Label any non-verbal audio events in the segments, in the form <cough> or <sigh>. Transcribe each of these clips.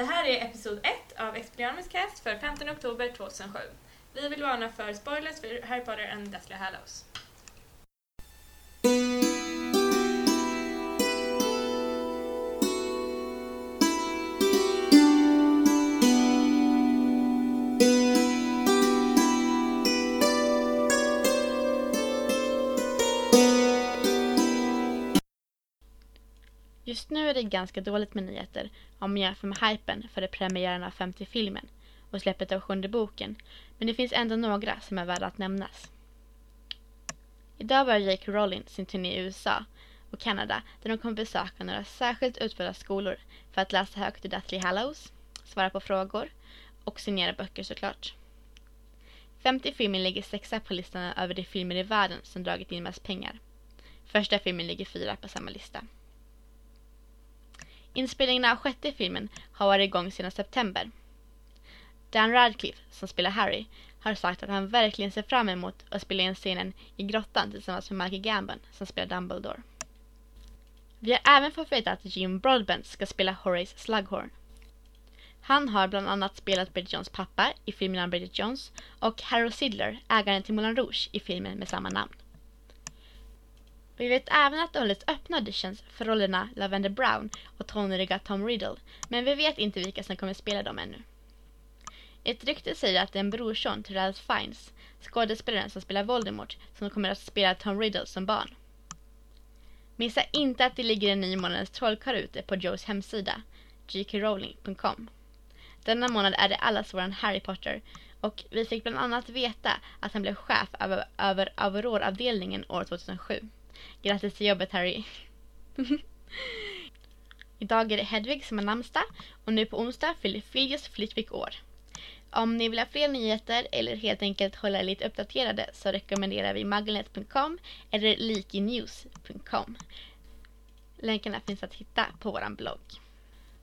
Det här är episod 1 av Expelliarmus Cast för 15 oktober 2007. Vi vill varna för spoilers för Harry Potter and Deathly Hallows. Just nu är det ganska dåligt med nyheter om man jämför med hypen före premiären av femte filmen och släppet av sjunde boken, men det finns ändå några som är värda att nämnas. Idag var Jake Rowling sin turné i USA och Kanada där de kommer besöka några särskilt utvalda skolor för att läsa högt i Deathly Hallows, svara på frågor och signera böcker såklart. Femte filmen ligger sexa på listan över de filmer i världen som dragit in mest pengar. Första filmen ligger fyra på samma lista. Inspelningen av sjätte filmen har varit igång sedan september. Dan Radcliffe, som spelar Harry, har sagt att han verkligen ser fram emot att spela in scenen i grottan tillsammans med Michael Gambon, som spelar Dumbledore. Vi har även fått veta att Jim Broadbent ska spela Horace Slughorn. Han har bland annat spelat Bridget Jones pappa i filmen om Bridget Jones och Harold Sidler, ägaren till Moulin Rouge i filmen med samma namn. Vi vet även att det hållits öppna auditions för rollerna Lavender Brown och tonåriga Tom Riddle, men vi vet inte vilka som kommer spela dem ännu. Ett rykte säger att det är en brorson till Ralph Fiennes, skådespelaren som spelar Voldemort, som kommer att spela Tom Riddle som barn. Missa inte att det ligger en ny månadens trollkarl ute på Joes hemsida, gkrowling.com. Denna månad är det allas våran Harry Potter och vi fick bland annat veta att han blev chef över, över Auror-avdelningen år 2007. Grattis till jobbet Harry. <laughs> Idag är det Hedvig som har namnsdag och nu på onsdag fyller Filius Flitwick år. Om ni vill ha fler nyheter eller helt enkelt hålla er lite uppdaterade så rekommenderar vi magnet.com eller likinews.com. Länkarna finns att hitta på vår blogg.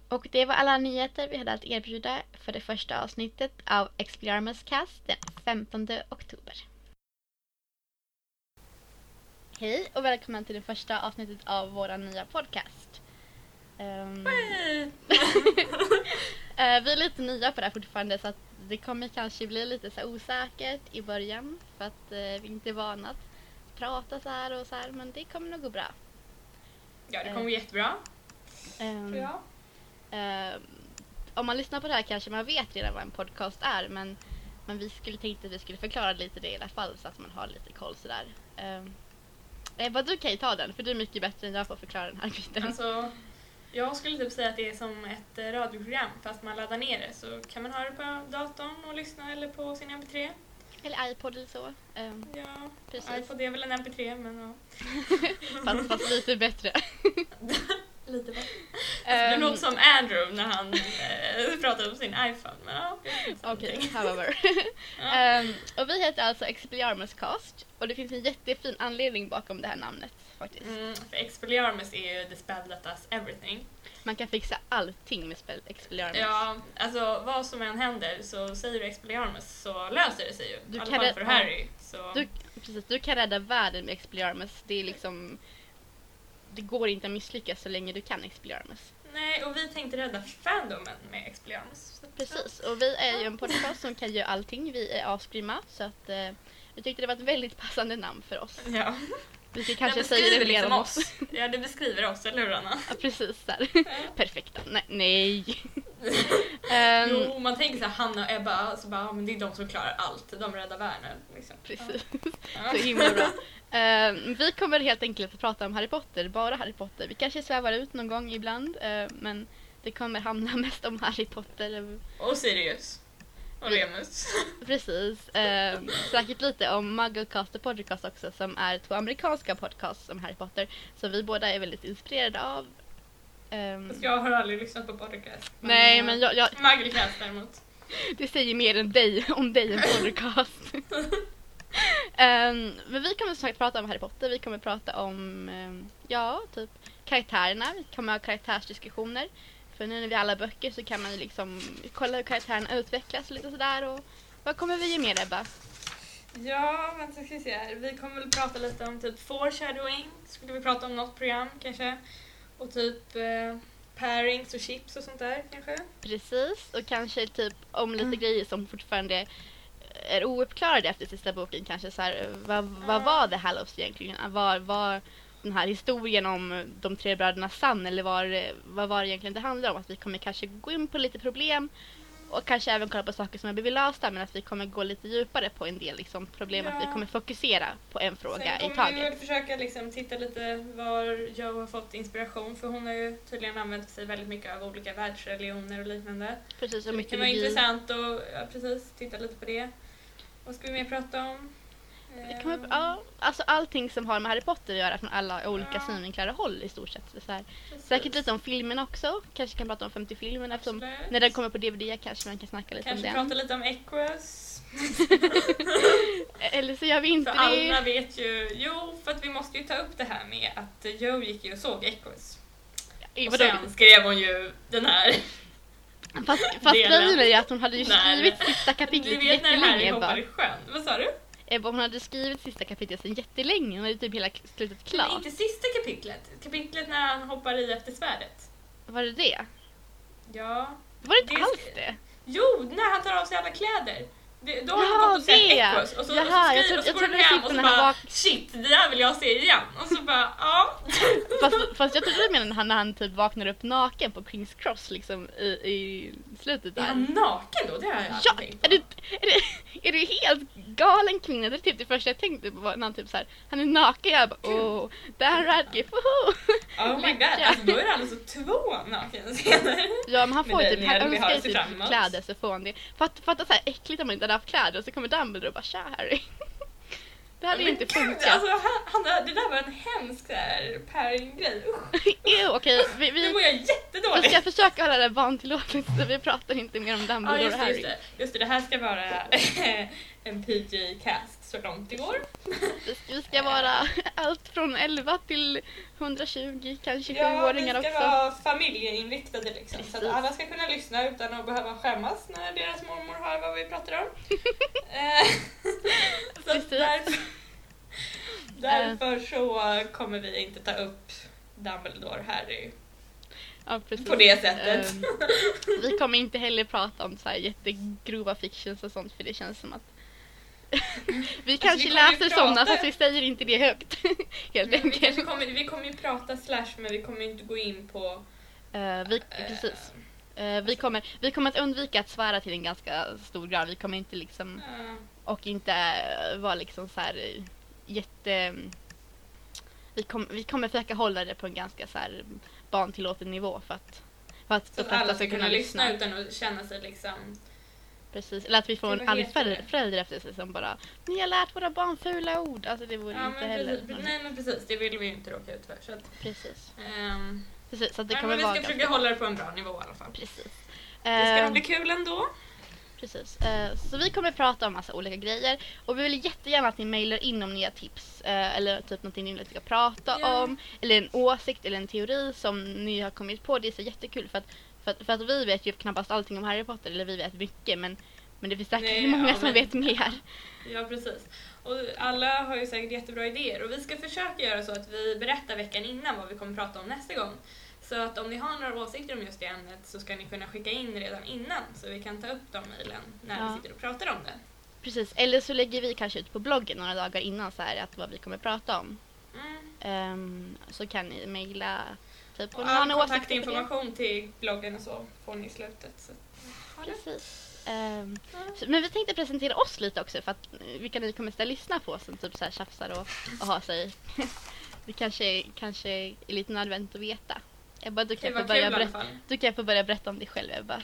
Och det var alla nyheter vi hade att erbjuda för det första avsnittet av Expelliarmus Cast den 15 oktober. Hej och välkommen till det första avsnittet av vår nya podcast. Um, <laughs> vi är lite nya på det här fortfarande så att det kommer kanske bli lite så osäkert i början för att uh, vi inte är vana att prata så här och så här men det kommer nog gå bra. Ja, det kommer gå jättebra. Um. Uh, om man lyssnar på det här kanske man vet redan vad en podcast är men, men vi skulle tänkte att vi skulle förklara lite det i alla fall så att man har lite koll sådär. Um, Ebba, du kan ju ta den för du är mycket bättre än jag på att förklara den här biten. Alltså, jag skulle typ säga att det är som ett eh, radioprogram fast man laddar ner det så kan man ha det på datorn och lyssna eller på sin mp3. Eller iPod eller så. Um, ja, precis. iPod är väl en mp3 men ja. <laughs> fast, fast lite bättre. <laughs> lite bättre. Alltså, um, det låter som Andrew när han äh, pratar om sin iPhone. Ja, Okej, okay, however. ja. <laughs> um, <laughs> och vi heter alltså Expelliarmus Cast och det finns en jättefin anledning bakom det här namnet faktiskt. Mm, för Expelliarmus är ju the spell that does everything. Man kan fixa allting med spell Expelliarmus. Ja, alltså vad som än händer så säger du Expelliarmus så löser det sig ju. Du I alla fall för Harry. Så. Du, precis, du kan rädda världen med Expelliarmus. Det är liksom det går inte att misslyckas så länge du kan Expelliarmus. Nej, och vi tänkte rädda fandomen med Expelliarmus. Precis, och vi är ju en podcast som kan göra allting. Vi är asgrymma så att eh, vi tyckte det var ett väldigt passande namn för oss. Ja. Vi kanske säger det liksom om oss. Ja, det beskriver oss, eller hur Anna? Ja, precis. Där. Perfekta. Nej. nej. um, <laughs> jo, man tänker så här, Hanna och Ebba, så bara, men det är de som klarar allt. De räddar världen. Liksom. Precis. Ja. <laughs> så himla bra. Uh, vi kommer helt enkelt att prata om Harry Potter, bara Harry Potter. Vi kanske svävar ut någon gång ibland, uh, men det kommer handla <laughs> mest om Harry Potter. Och Sirius. Och Remus. Precis. Uh, säkert lite om Mugglecast och Podcast också som är två amerikanska podcasts om Harry Potter. Som vi båda är väldigt inspirerade av. Um, jag har aldrig lyssnat på podcast. Nej, men jag... jag Mugglecast däremot. <laughs> Det säger mer än dig, om dig än podcast. um, <laughs> men vi kommer som sagt prata om Harry Potter, vi kommer prata om, um, ja, typ karaktärerna, vi kommer ha karaktärsdiskussioner. För nu när vi har alla böcker så kan man ju liksom kolla hur karaktärerna utvecklas och lite sådär. Och vad kommer vi ge mer Ebba? Ja, vänta ska vi se här. Vi kommer väl prata lite om typ foreshadowing. Skulle vi prata om något program kanske. Och typ, eh, pairings och chips och sånt där kanske. Precis, och kanske typ om lite Mm. grejer som fortfarande är ouppklarade efter sista boken. Kanske så här, vad, vad Ja. var The Hallows egentligen? Var, var den här historien om de tre bröderna sann eller var, vad var det egentligen det handlar om? Att vi kommer kanske gå in på lite problem och kanske även kolla på saker som har blivit lösta men att vi kommer gå lite djupare på en del liksom, problem. Att Ja. vi kommer fokusera på en fråga Sen i kommer vi taget. väl försöka liksom titta lite var Joe har fått inspiration för hon har ju tydligen använt sig väldigt mycket av olika världsreligioner och liknande. Precis, och Det kan vara mytologi. intressant att ja, precis, titta lite på det. Vad ska vi mer prata om? Det kan Ehm, vara, ja, alltså allting som har med Harry Potter att göra från alla olika Ja. synvinklar och håll i stort sett. Så här. precis. Säkert lite om filmen också. Kanske kan prata om 50-filmen eftersom Absolut. när den kommer på DVD kanske man kan snacka lite Kanske om den. prata lite om Equus. <laughs> Eller så gör vi inte För alla det. vet ju, jo för att vi måste ju ta upp det här med att Joe gick ju och såg Equus. Eh, Och sen skrev hon ju den här. Fast, fast grejen är ju att hon hade ju skrivit sista Du kapitlet vet när Harry jättelänge hoppar i sjön. Vad sa du? Ebba hon hade skrivit sista kapitlet sedan jättelänge. Hon hade typ hela slutet Men klart. inte sista kapitlet. Kapitlet när han hoppar i efter svärdet. Var det det? Ja. Var det inte Det- alls det? Jo, när han tar av sig alla kläder. Det, då har Jaha, han gått och sett. Equus och så, Jaha, och så, jag skriver, trodde- och så jag går du hem och så när bara vak- shit, det där vill jag se igen. Och så bara ja. <laughs> Fast, fast jag trodde du menade han när han typ vaknar upp naken på Kings Cross liksom i, i slutet Är där. han naken då? Det har jag Ja, aldrig tänkt är på. du, är, du, är du helt galen kvinna? Det är typ det första jag tänkte på när han typ såhär, han är naken. Jag bara åh, Dan Radcliffe, woho! Oh my god, alltså, då är det alltså två nakenscener. Ja men han får det- typ, han önskar typ fram emot. kläder så får han det. Fatta, fatta såhär äckligt om man inte hade haft kläder och så kommer Dumbledore och bara tja Harry. Det hade ju inte gud, funkat. Alltså, han, han, det där var en hemsk pairing-grej. Usch, <laughs> Ew, okej, vi, nu vi, mår jag vi jättedåligt. ska försöka hålla det barntillåtet så vi pratar inte mer om Dumbledore just och det, Harry. just det, just det, det här ska vara <laughs> en PG-cast så långt det går. Vi ska, vara <laughs> allt från 11 till 120, kanske Ja, vi ska också. vara familjeinriktade liksom. Så att Precis. alla ska kunna lyssna utan att behöva skämmas när deras mormor hör vad vi pratar om. <laughs> Eh, <laughs> så Precis. därför, därför så kommer vi inte ta upp Dumbledore, Harry, Ja, precis. på det sättet. Ehm, vi kommer inte heller prata om så här jättegrova fictions och sånt för det känns som att <laughs> vi kanske Alltså, vi läser sådana fast vi säger inte det högt. <laughs> Helt Men vi, enkelt. kanske kommer, vi kommer ju prata slash men vi kommer inte gå in på... Eh, vi, eh, precis. Eh, vi, kommer, vi kommer att undvika att svära till en ganska stor grad. Vi kommer inte liksom och inte vara liksom så här jätte... Vi, kom, vi kommer försöka hålla det på en ganska så här barntillåten nivå för att, för att så att alla ska kunna lyssna utan att känna sig liksom... Precis, eller att vi får en arg förälder, förälder efter sig som bara Ni har lärt våra barn fula ord. Alltså det vore Ja, inte heller. precis, nej men precis, det vill vi ju inte råka ut för. Så att, Precis. ehm, Precis, så att det nej, kommer men vi vara ska ganska... försöka hålla det på en bra nivå i alla fall. Precis. Det ska nog bli kul ändå. Precis. Eh, så vi kommer prata om massa olika grejer och vi vill jättegärna att ni mailar in om nya tips eh, eller typ någonting ni vill att vi ska prata Ja. om eller en åsikt eller en teori som ni har kommit på. Det är så jättekul för att, för att, för att vi vet ju knappast allting om Harry Potter eller vi vet mycket men, men det finns säkert Nej, <laughs> många ja, som men- vet mer. Ja, precis. Och alla har ju säkert jättebra idéer och vi ska försöka göra så att vi berättar veckan innan vad vi kommer prata om nästa gång. Så att om ni har några åsikter om just det ämnet så ska ni kunna skicka in redan innan så vi kan ta upp de mejlen när Ja. vi sitter och pratar om det. Precis, eller så lägger vi kanske ut på bloggen några dagar innan så här att vad vi kommer prata om. Mm. Ehm, så kan ni mejla typ Och all kontaktinformation till bloggen och så får ni i slutet. Så. Precis. Så, men vi tänkte presentera oss lite också för att vilka ni kommer att lyssna på som typ så här tjafsar och, och har sig. <laughs> det kanske, kanske är lite nödvändigt att veta. Ebba, du kan, få börja berätta, du kan få börja berätta om dig själv Ebba.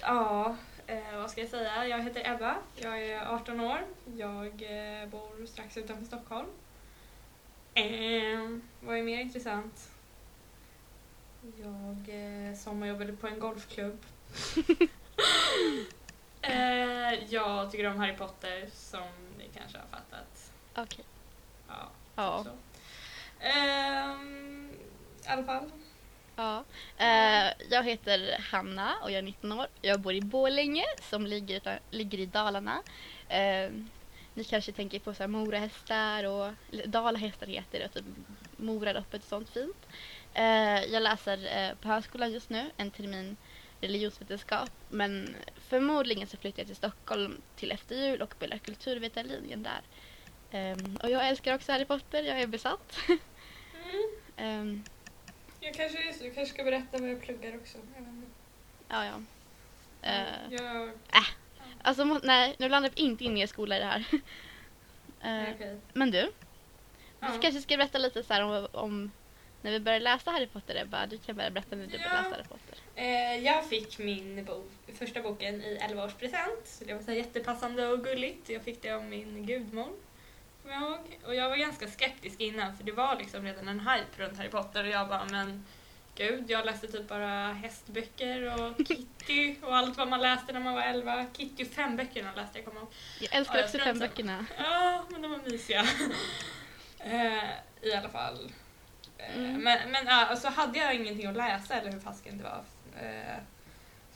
Ja, eh, vad ska jag säga? Jag heter Ebba, jag är 18 år, jag eh, bor strax utanför Stockholm. Eh, vad är mer intressant? Jag eh, sommarjobbade på en golfklubb. <laughs> eh, jag tycker om Harry Potter som ni kanske har fattat. Okej. Ja, Ja. så. Ehm, I alla fall. ja. Eh, jag heter Hanna och jag är 19 år. Jag bor i Borlänge som ligger, ligger i Dalarna. Eh, ni kanske tänker på så här morahästar och dalahästar heter det, typ moraloppet och sånt fint. Eh, jag läser eh, på högskolan just nu, en termin religionsvetenskap. Men förmodligen så flyttar jag till Stockholm till efter jul och börjar kulturvetarlinjen där. Ehm, och jag älskar också Harry Potter, jag är besatt. Mm. <laughs> Ehm, Jag kanske, jag kanske ska berätta vad jag pluggar också. Ja, ja. Eh, jag, alltså, må- nej, nu blandar vi inte in er skola i det här. <laughs> Eh, okej. Men du, Ja. vi kanske ska berätta lite så här om, om när vi började läsa Harry Potter Ebba. Du kan börja berätta när du började Ja. läsa Harry Potter. Eh, jag fick min bok, första boken i 11-årspresent. Så det var så jättepassande och gulligt. Jag fick det av min gudmor. Kommer jag ihåg. Och jag var ganska skeptisk innan för det var liksom redan en hype runt Harry Potter och jag bara men gud, jag läste typ bara hästböcker och <laughs> Kitty och allt vad man läste när man var 11. Kitty och fem böckerna läste jag, kommer ihåg. Jag älskar också fem böckerna. Ja, men de var mysiga. <laughs> eh, I alla fall. Eh, Mm. Men, men ja, så hade jag ingenting att läsa eller hur fasken det var. Eh,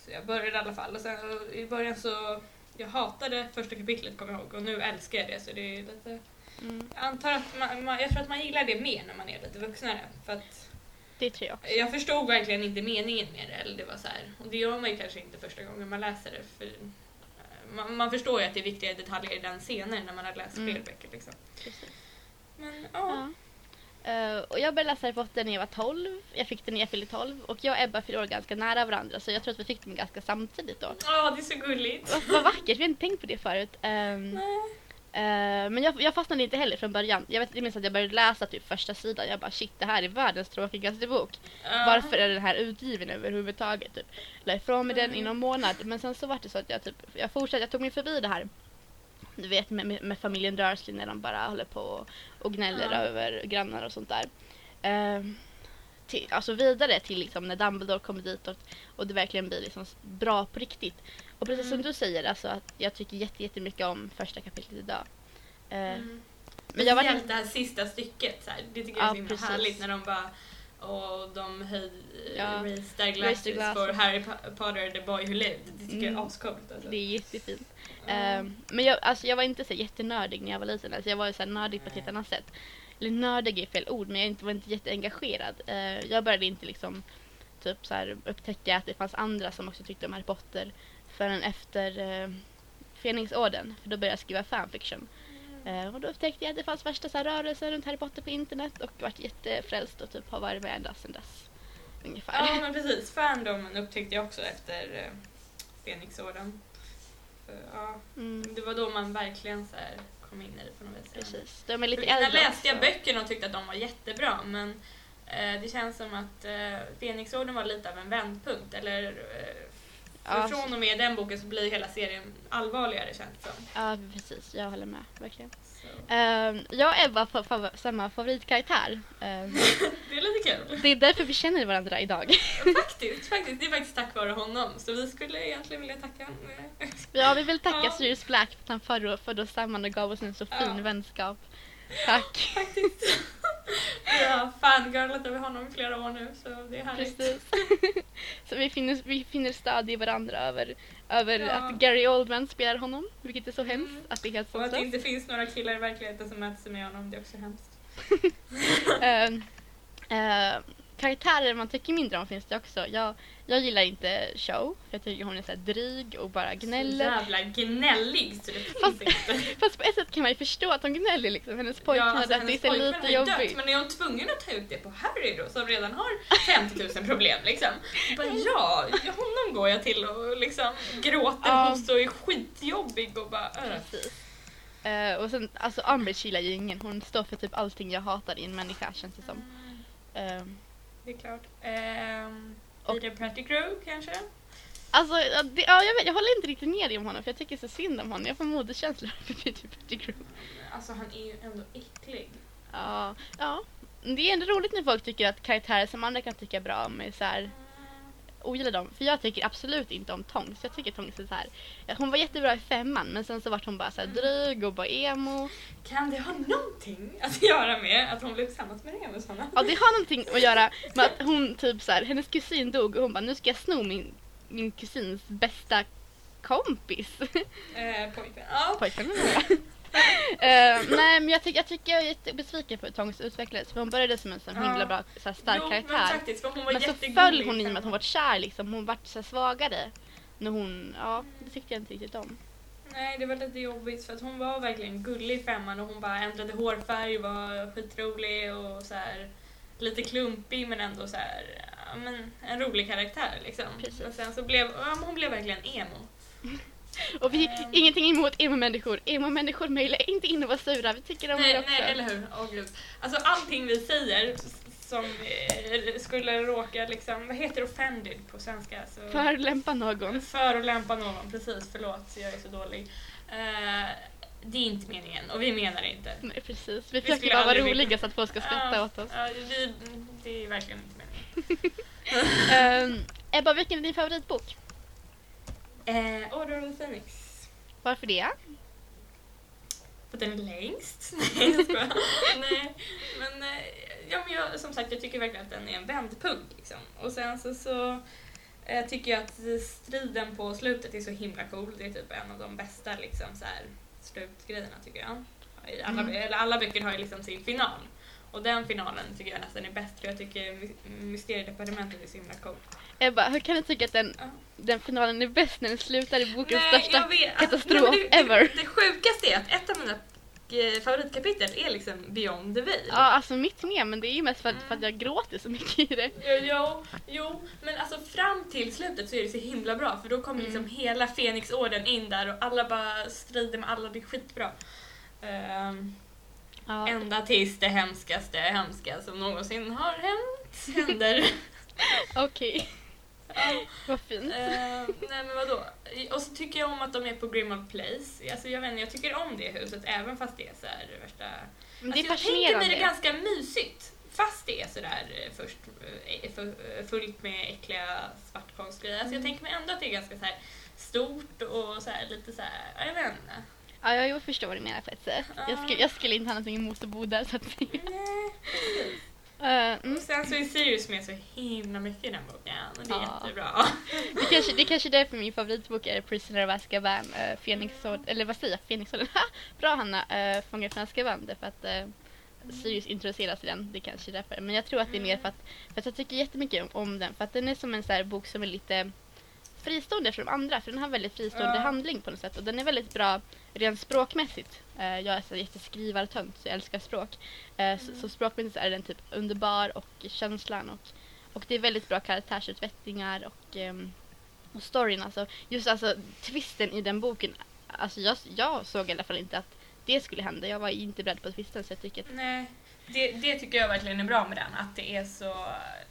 så jag började i alla fall. Och sen och i början så jag hatade första kapitlet kommer jag ihåg och nu älskar jag det så det är lite Mm, jag antar att man, man, jag tror att man gillar det mer när man är lite vuxnare. För att det tror jag också. jag förstod verkligen inte meningen med det. Eller det var så här, och det gör man ju kanske inte första gången man läser det. För, eh, man, man förstår ju att det är viktiga detaljer i den scenen när man har läst Mm. fler böcker. Liksom. Precis. Men ja. Ja. Eh, och jag började läsa Harry Potter när jag var 12. Jag fick den när jag fyllde 12. Och jag och Ebba fyllde år ganska nära varandra så jag tror att vi fick den ganska samtidigt då. Ja, det är så gulligt. Vad- Vad vackert, vi har inte tänkt på det förut. Nej. eh, men jag, jag fastnade inte heller från början. Jag, vet, jag minns att jag började läsa typ första sidan. Jag bara shit, det här är världens tråkigaste bok. Ja. Varför är den här utgiven överhuvudtaget? Typ. La ifrån mig den Mm. inom månad. Men sen så var det så att jag, typ, jag fortsatte, jag tog mig förbi det här. Du vet med, med, med familjen Dursley när de bara håller på och, och gnäller Ja. över grannar och sånt där. Ehm, till, alltså vidare till liksom när Dumbledore kommer dit och, och det verkligen blir liksom bra på riktigt. Och precis som Mm. du säger, alltså att jag tycker jätte, jättemycket om första kapitlet idag. Eh, Mm. Men jag var Speciellt det här sista stycket, så här, det tycker jag är Ja, så himla härligt när de bara och de höj, Ja. raise Raise glasses for Harry Po- Potter, the boy who lived. Det tycker jag Mm. är ascoolt. Alltså. det är jättefint. Ja. Ehm, men jag, alltså, jag var inte så jättenördig när jag var liten. Alltså, jag var så här nördig på ett helt annat sätt. Eller nördig är fel ord, men jag var inte jätteengagerad. Uh, jag började inte liksom typ så här, upptäcka att det fanns andra som också tyckte om Harry Potter förrän efter uh, Fenixorden. För då började jag skriva fanfiction. Eh, och då upptäckte jag att det fanns värsta så här, rörelser runt Harry Potter på internet och vart jättefrälst och typ har varit med ända sedan dess. Ungefär. Ja <laughs> men precis, fandomen upptäckte jag också efter eh, Fenixorden. För, ja, Mm, det var då man verkligen så här, kom in i det på något vis. precis. De är lite Innan äldre läste jag böckerna och tyckte att de var jättebra men eh, det känns som att eh, Fenixorden var lite av en vändpunkt. Eller, eh, Ja. från och med den boken så blir hela serien allvarligare känns det som. Ja, precis. Jag håller med. Verkligen. Um, jag och Ebba har fa- samma favoritkaraktär. Ehm, <laughs> Det är lite kul. det är därför vi känner varandra idag. faktiskt, faktiskt, det är faktiskt tack vare honom. Så vi skulle egentligen vilja tacka ja, vi vill tacka Ja. Sirius Black för att han förde oss samman och gav oss en så fin Ja. vänskap. <laughs> Tack. faktiskt. <laughs> Vi har fangirlat över honom i flera år nu så det är härligt. Precis. <laughs> så vi finner, vi finner stöd i varandra över, över Ja. att Gary Oldman spelar honom. Vilket är så hemskt Mm. att det är helt Och att det inte finns några killar i verkligheten som möter sig med honom, det är också hemskt. <laughs> Ehm, eh, karaktärer man tycker mindre om finns det också. Jag, jag gillar inte Show, för jag tycker hon är så dryg och bara Så gnäller. jävla gnällig så det finns Fast- inte. <laughs> Fast på ett sätt kan man ju förstå att hon gnäller liksom. Hennes pojkvän Ja, alltså, dött, det är hennes så lite dött, jobbigt. men är hon tvungen att ta ut det på Harry då som redan har <laughs> 50 000 problem liksom? Bara, ja, honom går jag till och liksom gråter Ja. hos och är skitjobbig och bara äh. Precis. Eh, och sen, alltså Umbridge gillar ju ingen. Hon står för typ allting jag hatar i en människa känns det som. Ehm, Det är klart. Ehm, Och- Peter Pettigrew kanske? alltså, det, ja, jag, vet, jag håller inte riktigt med dig om honom för jag tycker så synd om honom. Jag får modekänslor för Peter Pettigrew. Alltså han är ju ändå äcklig. Ja, ja. Det är ändå roligt när folk tycker att karaktärer som andra kan tycka bra om är så här, ogillar dem. För jag tycker absolut inte om Tongs. Jag tycker Tongs är så här. Hon var jättebra i femman men sen så vart hon bara så här dryg och bara emo. Kan det ha någonting att göra med att hon blev tillsammans med Remus Hanna? Ja det har någonting att göra med att hon typ så här, hennes kusin dog och hon bara nu ska jag sno min, min kusins bästa kompis. Eh, pojkvän. Ja. Pojkvän <laughs> Eh, nej men jag, tycker jag tycker jag är jättebesviken på hur Tongs utvecklades för hon började som en sån himla Ja. bra så här, stark jo, Men karaktär. faktiskt, hon var Men så föll hon i med att hon var kär liksom. Hon vart så här svagare. När hon, ja det tyckte jag inte riktigt om. Nej, det var lite jobbigt för att hon var verkligen gullig i femman och hon bara ändrade hårfärg, var skitrolig och så här lite klumpig men ändå så här, men en rolig karaktär liksom. Precis. Och sen så blev, ja, men hon blev verkligen emo. <laughs> Och vi, Ehm. ingenting emot emo-människor. Emo-människor mejlar inte in och var sura. Vi tycker om Nej, er också. nej, eller hur? Åh gud. Alltså allting vi säger som eh, skulle råka liksom, vad heter offended på svenska? Så, Förolämpa någon. Förolämpa någon, precis. Förlåt, jag är så dålig. Eh, det är inte meningen och vi menar det inte. Nej precis. Vi skulle försöker bara vara roliga vilja- så att folk ska skratta Ja, åt oss. Ja, vi, det är verkligen inte meningen. <laughs> Ehm, Ebba, vilken är din favoritbok? Eh, Order of the Phoenix. Varför det? För att den är längst. <laughs> Nej, jag skojar. Nej, men, eh, ja, men jag, som sagt, jag tycker verkligen att den är en vändpunkt. Liksom. Och sen så, så eh, tycker jag att striden på slutet är så himla cool. Det är typ en av de bästa liksom, så här, slutgrejerna tycker jag. Alla, Mm. eller alla böcker har ju liksom sin final. Och den finalen tycker jag nästan är bäst för jag tycker My- Mysteriedepartementet är så himla coolt. Ebba, hur kan du tycka att den, Ja. den finalen är bäst när den slutar i bokens Nej, största jag vet. katastrof Nej, men det, ever? Det, det sjukaste är att ett av mina eh, favoritkapitel är liksom Beyond the Veil. Ja, alltså mitt med, men det är ju mest för att, Mm. för att jag gråter så mycket i det. Jo, jo, jo, men alltså fram till slutet så är det så himla bra för då kommer Mm. liksom hela Fenixorden in där och alla bara strider med alla, det är skitbra. Ehm, Ja. ända tills det hemskaste hemska som någonsin har hänt <laughs> händer. Okej, Ja. vad fint. Ehm, nej men vadå? Och så tycker jag om att de är på Grimald Place. Alltså jag vet inte, jag tycker om det huset även fast det är så här värsta... Men det är alltså, jag tänker mig det ganska mysigt. Fast det är sådär eh, först eh, fu- fullt med äckliga svartkonstgrejer. Alltså jag Mm. tänker mig ändå att det är ganska så här stort och så här, lite så här, ja, jag vet inte. Ja, jag förstår vad du menar på ett sätt. Jag skulle, jag skulle inte ha någonting emot att bo där så att säga. Nej. Eh, mm. Och sen så är Sirius med så himla mycket i den boken och det är Ja. jättebra. Det kanske, det kanske är därför min favoritbok är Prisoner of Azkaban, uh, Fenixorden, eller vad säger jag, Fenixorden? Bra Hanna, uh, Fångar från Azkaban, därför att uh, Sirius introduceras i den, det kanske är därför. Men jag tror att det är mer för att, för att jag tycker jättemycket om, om den, för att den är som en så här bok som är lite fristående från de andra, för den har väldigt fristående Ja. handling på något sätt och den är väldigt bra rent språkmässigt. Eh, jag är så jätteskrivartönt så jag älskar språk. Eh, så, så språkmässigt är den typ underbar och känslan och, och det är väldigt bra karaktärsutvecklingar och, ehm, och storyn alltså. Just alltså twisten i den boken, alltså jag, jag såg i alla fall inte att det skulle hända. Jag var inte beredd på twisten så jag tycker att Nej, det, det tycker jag verkligen är bra med den. Att det är så...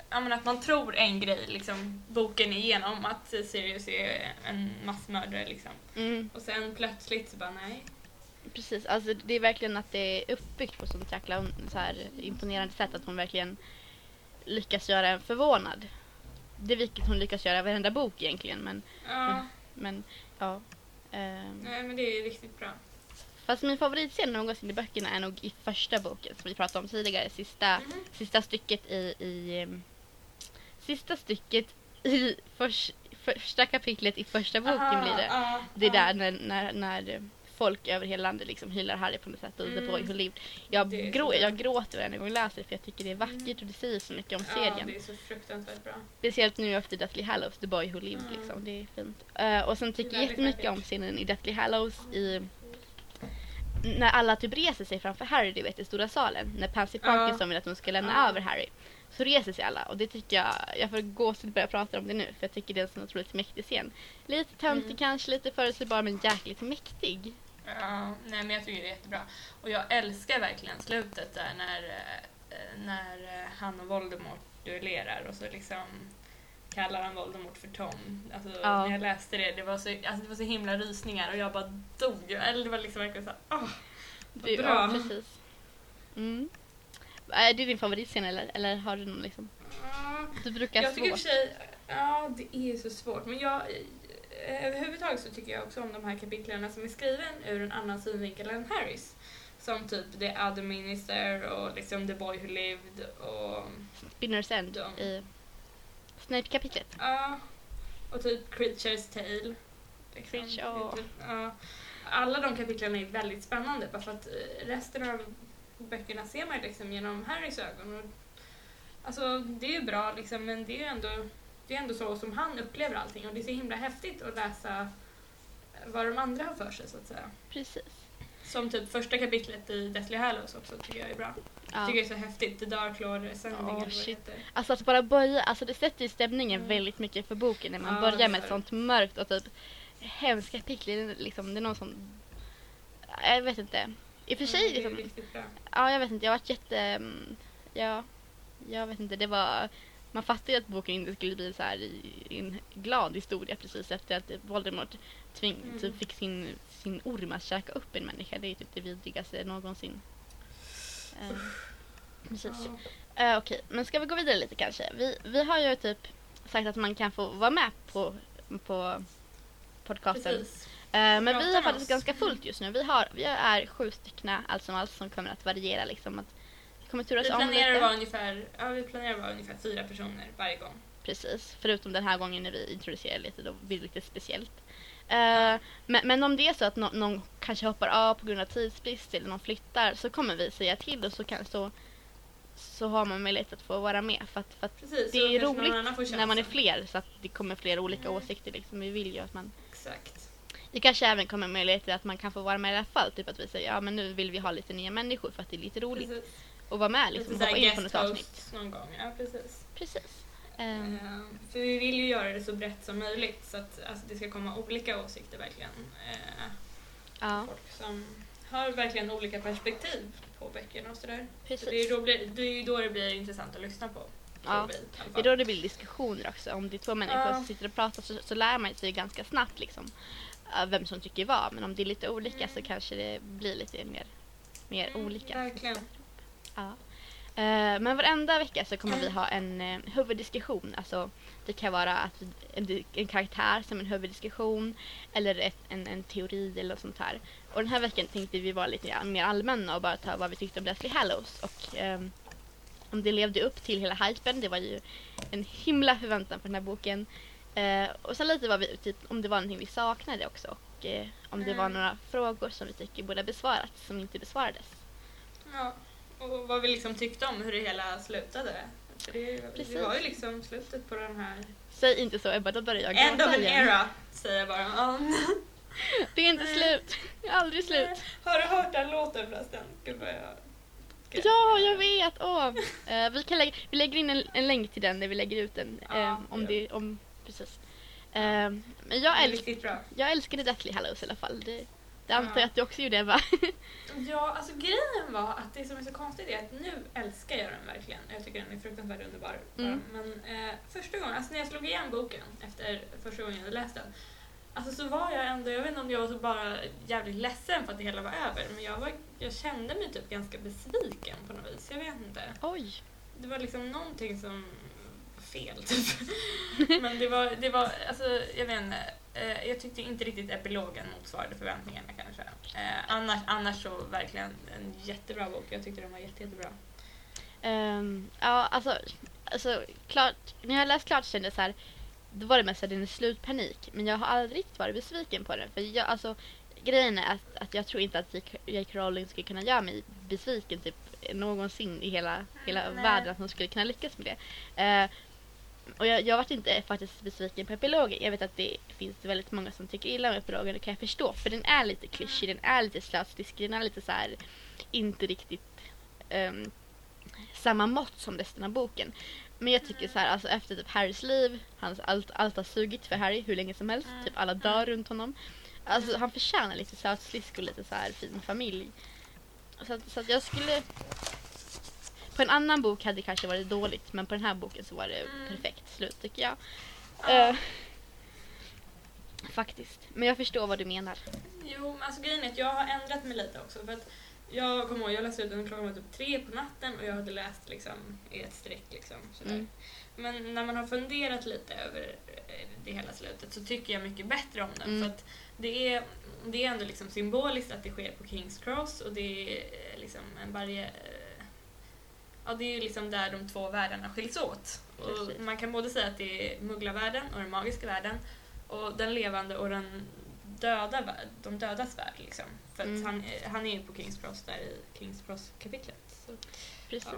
Ja, men att man tror en grej, liksom, boken igenom, att Sirius är en massmördare. Liksom. mm, Och sen plötsligt så bara nej. Precis, alltså det är verkligen att det är uppbyggt på sånt jäkla så här, imponerande sätt att hon verkligen lyckas göra en förvånad. Det är vilket hon lyckas göra i varenda bok egentligen men, Ja, men ja. Ehm, nej men det är riktigt bra. Fast min favoritscen någonsin i böckerna är nog i första boken som vi pratade om tidigare. Sista, Mhm. sista stycket i, i ehm, Sista stycket i förs, första kapitlet i första boken Aha, blir det. ja, Det är ja. där när, när, när folk över hela landet liksom hyllar Harry på något sätt och The Mm. Boy Who Lived. Jag, grå, jag gråter varje gång jag läser det för jag tycker det är vackert Mm. och det säger så mycket om Ja, serien. det är så fruktansvärt bra. Speciellt nu efter Deathly Hallows, The Boy Who Lived Mm. liksom. Det är fint. Eh, och sen tycker jag jättemycket vackert. om scenen i Deathly Hallows i när alla typ reser sig framför Harry, du vet i stora salen. När Pansy Ja. Parkinson vill att hon ska lämna Ja. över Harry. Så reser sig alla och det tycker jag, jag får gåshud börja prata om det nu för jag tycker det är en så otroligt mäktig scen. Lite töntig Mm. kanske, lite förutsägbar men jäkligt mäktig. Ja, nej men jag tycker det är jättebra. Och jag älskar verkligen slutet där när, eh, när eh, han och Voldemort duellerar och så liksom kallar han Voldemort för Tom. Alltså Ja. när jag läste det, det var, så, alltså, det var så himla rysningar och jag bara dog. Eller det var liksom verkligen såhär, åh! Det, Bra. Ja, precis. Mm. Är det din favoritscen eller, eller har du någon liksom? Ja. Du brukar Jag tycker svårt. för sig, ja det är så svårt men jag eh, överhuvudtaget så tycker jag också om de här kapitlen som är skriven ur en annan synvinkel än Harrys. Som typ The Other Minister och liksom The Boy Who Lived och Spinner's End De. i Snape-kapitlet. ja, och typ Creature's Tale. Liksom. Creature, ja. Ja. alla de kapitlen är väldigt spännande bara för att eh, resten av böckerna ser man liksom genom Harrys ögon. Och, alltså det är ju bra liksom men det är ju ändå, det är ändå så som han upplever allting och det är så himla häftigt att läsa vad de andra har för sig så att säga. Precis. Som typ första kapitlet i Deathly Hallows också tycker jag är bra. Ja. Tycker det är så häftigt, The Dark Lord Ascending det shit. Alltså att bara börja, alltså det sätter ju stämningen Mm. väldigt mycket för boken när man Ja, börjar med ett sånt mörkt och typ hemskt kapitel. Liksom, det är någon sån... Jag vet inte. I och för sig, Mm, liksom, ja jag vet inte, jag varit jätte... mm, Ja, jag vet inte, det var... Man fattade ju att boken inte skulle bli så här i, i en glad historia precis efter att Voldemort tving, Mm. typ fick sin, sin orm att käka upp en människa. Det är typ det vidrigaste någonsin. Eh, precis. Ja. Uh, Okej, men ska vi gå vidare lite kanske? Vi, vi har ju typ sagt att man kan få vara med på, på podcasten. Precis. Eh, men vi har faktiskt ganska fullt just nu. Vi, har, vi är sju stycken allt som allt som kommer att variera. Liksom, att kommer turas Vi om planerar lite. vara ungefär, ja, vi planerar att vara ungefär fyra personer varje gång. Precis, förutom den här gången när vi introducerar lite, då blir det lite speciellt. Eh, men, men om det är så att nå- någon kanske hoppar av på grund av tidsbrist eller någon flyttar så kommer vi säga till och så, kan, så, så har man möjlighet att få vara med. För att, för att Precis, det är roligt när man är fler så att det kommer fler olika Mm. åsikter. Liksom. Vi vill ju att man... Exakt. Det kanske även kommer möjligheter att man kan få vara med i alla fall. Typ att vi säger ja men nu vill vi ha lite nya människor för att det är lite roligt Precis. Att vara med liksom, och hoppa in på något avsnitt. någon gång. Ja, precis. Precis. Eh, för vi vill ju göra det så brett som möjligt så att alltså, det ska komma olika åsikter verkligen. Eh, ja, folk som har verkligen olika perspektiv på böckerna och sådär. Så precis. det, är då blir, det är ju då det blir intressant att lyssna på. Ja. vi, Det är då det blir diskussioner också. Om det är två människor Ja. som sitter och pratar så, så lär man sig ganska snabbt liksom, äh, vem som tycker vad. Men om det är lite olika så Mm. kanske det blir lite mer, mer Mm, olika. Verkligen. Ja. Eh, men varenda vecka så kommer vi ha en eh, huvuddiskussion. Alltså, det kan vara att en, en karaktär som en huvuddiskussion eller ett, en, en teori eller något sånt här. Och den här veckan tänkte vi vara lite mer allmänna och bara ta vad vi tyckte om Deathly Hallows. Och ehm, om det levde upp till hela hypen. Det var ju en himla förväntan på den här boken. Eh, och sen lite vad vi, typ, om det var någonting vi saknade också. Och eh, om det var Mm. några frågor som vi tycker borde ha besvarats som inte besvarades. Ja. Och vad vi liksom tyckte om hur det hela slutade. För det, Precis. det var ju liksom slutet på den här... Säg inte så Ebba, då börjar jag End of gråta an igen. era, säger jag bara. Ja. <laughs> Det är inte Nej. slut. Aldrig slut. Har du hört den låten förresten? Gud vad jag... Ja, jag vet. Åh. Eh, vi, kan lägga, vi lägger in en, en länk till den när vi lägger ut den. Ja, eh, om det, om, precis. Eh, men jag, älsk, jag älskade Deathly Hallows i alla fall. Det, det antar Ja. jag att du också gjorde Ebba. <laughs> Ja, alltså grejen var att det som är så konstigt är att nu älskar jag den verkligen. Jag tycker den är fruktansvärt underbar. Mm. Men eh, första gången, alltså när jag slog igen boken efter första gången jag hade läst den. Alltså så var jag ändå, jag vet inte om jag var så bara jävligt ledsen för att det hela var över. Men jag, var, jag kände mig typ ganska besviken på något vis. Jag vet inte. Oj. Det var liksom någonting som fel typ. <laughs> Men det var, det var, alltså jag vet inte. Eh, jag tyckte inte riktigt epilogen motsvarade förväntningarna kanske. Eh, annars, annars så verkligen en jättebra bok. Jag tyckte den var jätte, jättebra. Ehm, ja, alltså, alltså klart, när jag läst klart kände jag så här, då var det mest att det är slutpanik. Men jag har aldrig riktigt varit besviken på den. För jag, alltså, grejen är att, att jag tror inte att J.K. Rowling skulle kunna göra mig besviken typ någonsin i hela, hela Nej. världen att hon skulle kunna lyckas med det. Eh, och jag, jag varit inte faktiskt besviken på epilogen. Jag vet att det finns väldigt många som tycker illa om epilogen, det kan jag förstå. För den är lite klyschig, den är lite slösdiskig, den är lite så här inte riktigt ehm, samma mått som resten av boken. Men jag tycker så här, alltså efter typ Harrys liv, hans, allt, allt har sugit för Harry hur länge som helst. Mm. Typ alla dör runt honom. Alltså han förtjänar lite sötslisk och lite så här fin familj. Så att, så att jag skulle... På en annan bok hade det kanske varit dåligt men på den här boken så var det Mm. perfekt slut tycker jag. Ja. Eh, faktiskt. Men jag förstår vad du menar. Jo, alltså grejen är att jag har ändrat mig lite också. För att jag kommer ihåg, jag läste ut den klockan var typ tre på natten och jag hade läst liksom i ett streck. Liksom, sådär. Mm. Men när man har funderat lite över eh, det hela slutet så tycker jag mycket bättre om den. Mm. För att det är, det är ändå liksom symboliskt att det sker på Kings Cross och det är eh, liksom en varje... Ja, det är ju liksom där de två världarna skiljs åt. Och man kan både säga att det är mugglarvärlden och den magiska världen och den levande och den döda, värld- de dödas värld liksom. För att Mm. han, han är ju på Kings Cross där i Kings Cross-kapitlet. Precis.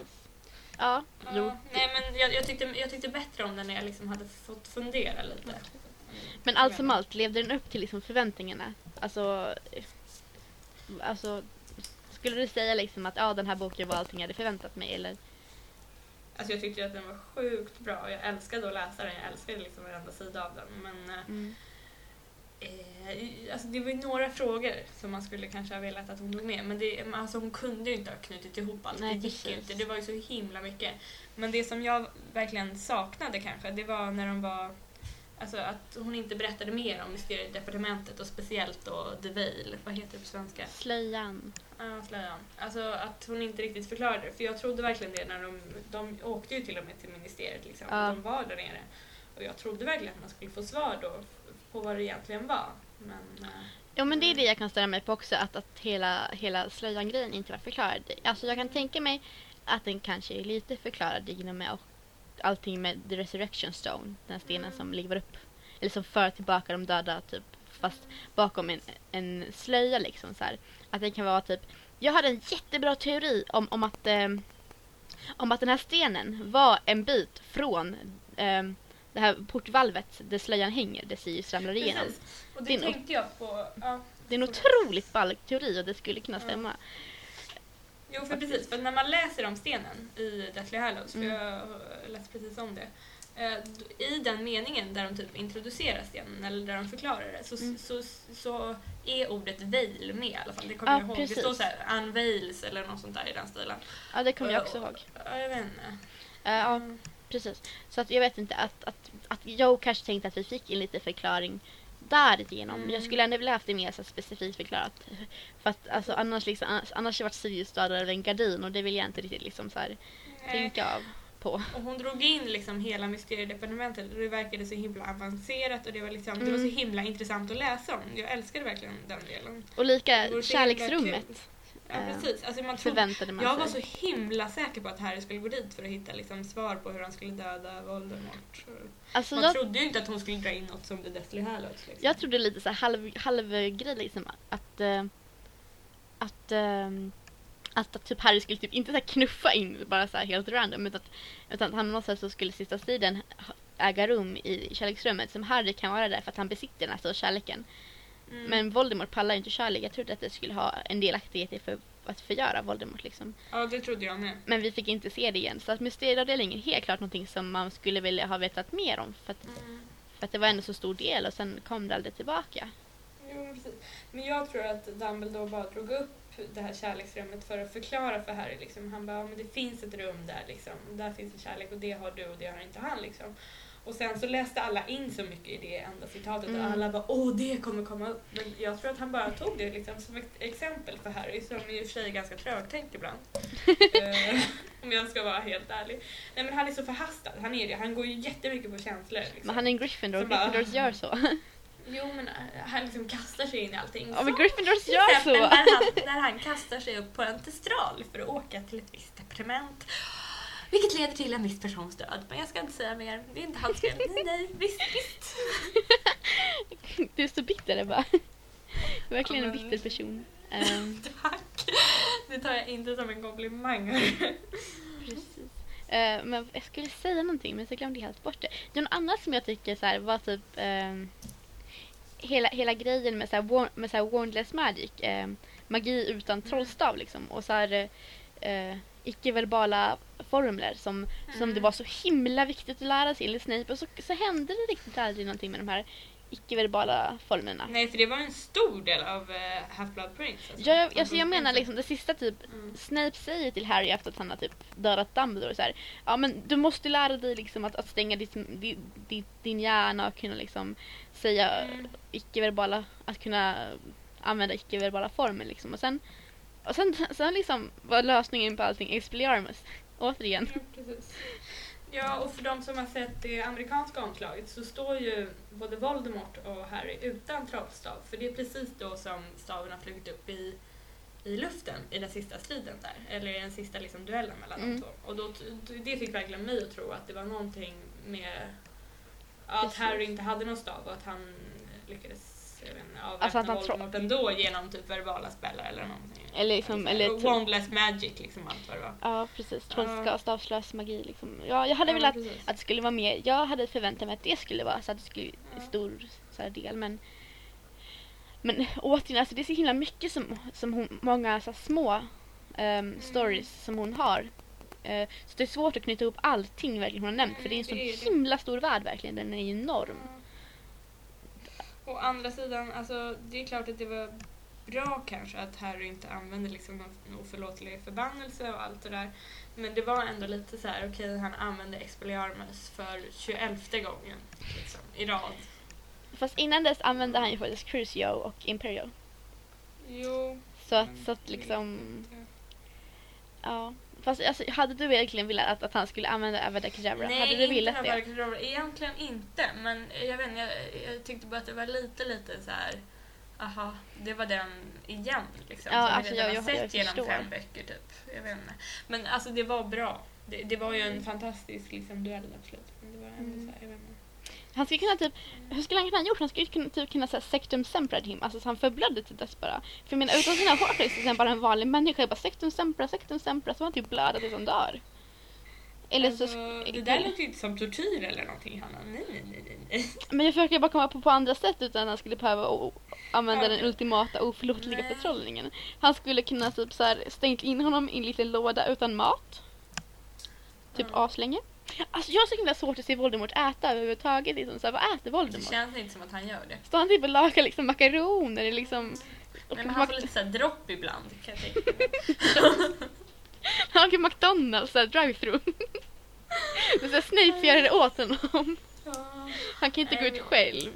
Ja. Ja, jo. ja, nej men jag, jag, tyckte, jag tyckte bättre om den när jag liksom hade fått fundera lite. Men allt som allt, levde den upp till liksom förväntningarna? Alltså, alltså, skulle du säga liksom att ja, den här boken var allting jag hade förväntat mig? Eller? Alltså jag tyckte att den var sjukt bra. Jag älskade att läsa den. Jag älskade liksom varenda sida av den. Men eh, Mm. Eh, alltså det var ju några frågor som man skulle kanske ha velat att hon tog med. Men det, alltså hon kunde ju inte ha knutit ihop allt. Nej, det gick precis. inte. Det var ju så himla mycket. Men det som jag verkligen saknade kanske, det var när de var... Alltså att hon inte berättade mer om mysteriedepartementet och speciellt då The Veil. Vad heter det på svenska? Slöjan. Ja, slöjan. Alltså att hon inte riktigt förklarade det. För jag trodde verkligen det när de... De åkte ju till och med till ministeriet liksom. Ja. De var där nere. Och jag trodde verkligen att man skulle få svar då på vad det egentligen var. Men... eh, Ja men det är det jag kan störa mig på också, att, att hela, hela slöjan-grejen inte var förklarad. Alltså jag kan tänka mig att den kanske är lite förklarad genom och allting med The Resurrection Stone, den stenen Mm. som lever upp, eller som för tillbaka de döda typ, fast bakom en, en slöja liksom så här. Att det kan vara typ, jag hade en jättebra teori om, om att eh, om att den här stenen var en bit från eh, det här portvalvet där slöjan hänger, där Sirius ramlar igenom. Precis. Och det, Det tänkte jag på. Ja. Det är en otroligt ball teori och det skulle kunna stämma. Jo, för precis. För när man läser om stenen i Deathly Hallows, Mm. för jag har läst precis om det. eh, I den meningen där de typ introducerar stenen, eller där de förklarar det, så, Mm. så, så är ordet veil med i alla fall. Det kommer Ja, jag ihåg. precis. Det står så här, unveils eller något sånt där i den stilen. Ja, det kommer jag också ihåg. Ja, jag vet inte. Eh, ja, Mm. precis. Så att jag vet inte att, att, att Joe kanske tänkte att vi fick en liten förklaring därigenom. Mm. Jag skulle ändå vilja haft det mer så specifikt förklarat. För att alltså, annars, liksom, annars, annars har varit Sirius dödad av en gardin och det vill jag inte riktigt liksom, så här, tänka av på. Och hon drog in liksom hela mysteriedepartementet och det verkade så himla avancerat och det var, liksom, det var Mm. så himla intressant att läsa om. Jag älskade verkligen den delen. Och lika Det kärleksrummet Ja, Eh, precis. Alltså man trodde, förväntade man jag var så himla säker på att Harry skulle gå dit för att hitta liksom, svar på hur han skulle döda Voldemort. Alltså, Man jag, trodde ju inte att hon skulle dra in något som The Deathly Hallows. Liksom. jag trodde lite så här halv, halv grej liksom att eh, att, eh, att, att typ Harry skulle typ inte så här knuffa in bara så här helt random utan utan att han sätt så skulle sista striden äga rum i kärleksrummet som Harry kan vara där för att han besitter den här stora kärleken. Mm. Men Voldemort pallar ju inte kärlek. Jag trodde att det skulle ha en delaktighet i för att förgöra Voldemort liksom. Ja, det trodde jag med. Men vi fick inte se det igen. Så att mysterieavdelningen är helt klart någonting som man skulle vilja ha vetat mer om. För att, Mm. för att det var ändå så stor del och sen kom det aldrig tillbaka. Jo, men precis. Men jag tror att Dumbledore bara drog upp det här kärleksrummet för att förklara för Harry. Liksom. Han bara, "Ja, men det finns ett rum där, liksom. där finns en kärlek och det har du och det har inte han. Liksom. Och sen så läste alla in så mycket i det enda citatet Mm. och alla bara åh det kommer komma upp. Men jag tror att han bara tog det liksom, som ett exempel för Harry som i och för sig är ganska trögtänkt ibland. <laughs> Eh, om jag ska vara helt ärlig. Nej men han är så förhastad, han är det. Han går ju jättemycket på känslor. Liksom. Men han är en Gryffindor och bara- Gryffindors gör så. Jo men eh, han liksom kastar sig in i allting. Ja men Gryffindors gör så! när han, när han kastar sig upp på en testral för att åka till ett visst departement. Vilket leder till en viss persons död. Men jag ska inte säga mer. Det är inte hans fel. Nej, nej, visst, visst. Du är så bitter bara. Verkligen en bitter person. Ehm, <laughs> Tack. Det tar jag inte som en komplimang. precis. Eh, men jag skulle säga någonting men så glömde jag helt bort det. Det är något annat som jag tycker så här, var typ ehm, hela, hela grejen med så här, war, med så här wandless magic. ehm, magi utan trollstav liksom. Och så här eh, icke-verbala formler som, som Mm. det var så himla viktigt att lära sig enligt Snape. Och så, så hände det riktigt aldrig någonting med de här icke-verbala formlerna. Nej, för det var en stor del av uh, Half-Blood Prince. alltså. Jag, Av alltså jag menar boken. liksom det sista typ Mm. Snape säger till Harry efter att han har typ dödat Dumbledore så här, ja men du måste lära dig liksom att, att stänga ditt, di, di, din hjärna och kunna liksom säga Mm. icke-verbala, att kunna använda icke-verbala former liksom och sen och sen, sen liksom var lösningen på allting Expelliarmus. Återigen. Ja. Ja, och för de som har sett det amerikanska omslaget så står ju både Voldemort och Harry utan trollstav. För det är precis då som staven har flugit upp i, i luften i den sista striden där. Eller i den sista liksom, duellen mellan Mm. de två. Och då, det fick verkligen mig att tro att det var någonting med att. Harry inte hade någon stav och att han lyckades avväpna Alltså att han Voldemort ändå genom typ verbala spellar eller någonting. Eller liksom, eller Och Wandless magic liksom allt vad det var. Ja, precis. Ja. Trollska och stavslös magi liksom. Ja, jag hade Ja, velat precis. att det skulle vara mer. Jag hade förväntat mig att det skulle vara så att det skulle Ja. stor så här, del men men återigen, alltså det är så himla mycket som, som hon, många så här, små ehm, stories som hon har. Eh, så det är svårt att knyta ihop allting verkligen hon har nämnt för det är en så Mm, himla stor värld verkligen. Den är enorm. Å andra sidan, alltså det är klart att det var bra kanske att Harry inte använde liksom en oförlåtlig förbannelse och allt det där. Men det var ändå lite så här, okej han använde Expelliarmus för 21 gången liksom, i rad. Fast innan dess använde han ju faktiskt Crucio och Imperial. Jo. Så att, så att liksom, ja. Fast alltså, hade du verkligen velat att, att han skulle använda Avada Kedavra? Nej, hade du velat inte det? Abracadabra. Egentligen inte, men jag vet inte, jag, jag tyckte bara att det var lite, lite så här. Aha, det var den igen liksom. Ja, som alltså, vi redan jag- har jag- sett jag genom förstår. fem böcker typ. Jag vet inte. Men alltså det var bra. Det, det var ju en fantastisk liksom, duell absolut. Men det var ändå Mm. så här, jag vet inte. Han skulle kunna typ, hur skulle han kunna gjort? Han skulle kunna, typ kunna säga sectum semprad him, alltså så han förblödde till dess bara. För jag menar utan sina hårfix är bara en vanlig människa, bara sectum sempra, sectum sempra, så han typ blöder tills han dör. Eller så, Alltså, det där låter ju inte som tortyr eller någonting Hanna. Nej, nej, nej, nej, men jag försöker bara komma på, på andra sätt utan att han skulle behöva använda den ultimata oförlåtliga förtrollningen. Han skulle kunna typ så här stängt in honom i en liten låda utan mat. Typ Ja. aslänge. Alltså jag har så himla svårt att se Voldemort äta överhuvudtaget. Liksom, så här, vad äter Det Voldemort? känns inte som att han gör det. Står han typ och lagar liksom makaroner eller liksom... och Nej, men han får lite dropp ibland kan jag tänka mig. Han åker McDonalds såhär drive-through. Så här, Snape gör det åt honom. Han kan inte gå ut själv.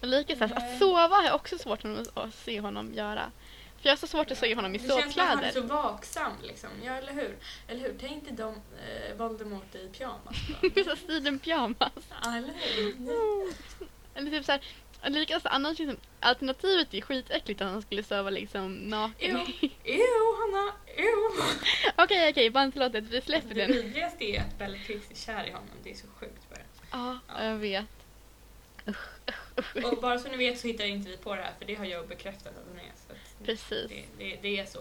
Men lika så här, att sova har jag också svårt att se honom göra. För jag har så svårt att se honom i Det känns som att han är så vaksam liksom. Ja, eller hur? Eller hur? Tänk dig de eh, Voldemort i pyjamas sidan <laughs> pyjamas. Ja, eller hur? Eller typ såhär, likadant annars liksom, alternativet är skitäckligt att han skulle sova liksom naken. Ew. Okej Ew, Hanna! Ew! <laughs> okej, bara förlåt vi släpper Det den. vidrigaste är att Bellatrix är kär i honom. Det är så sjukt bara. Ja, Ja. jag vet. Och bara så ni vet så hittar inte vi på det här för det har jag bekräftat att hon är. Att Precis. det, det, det är så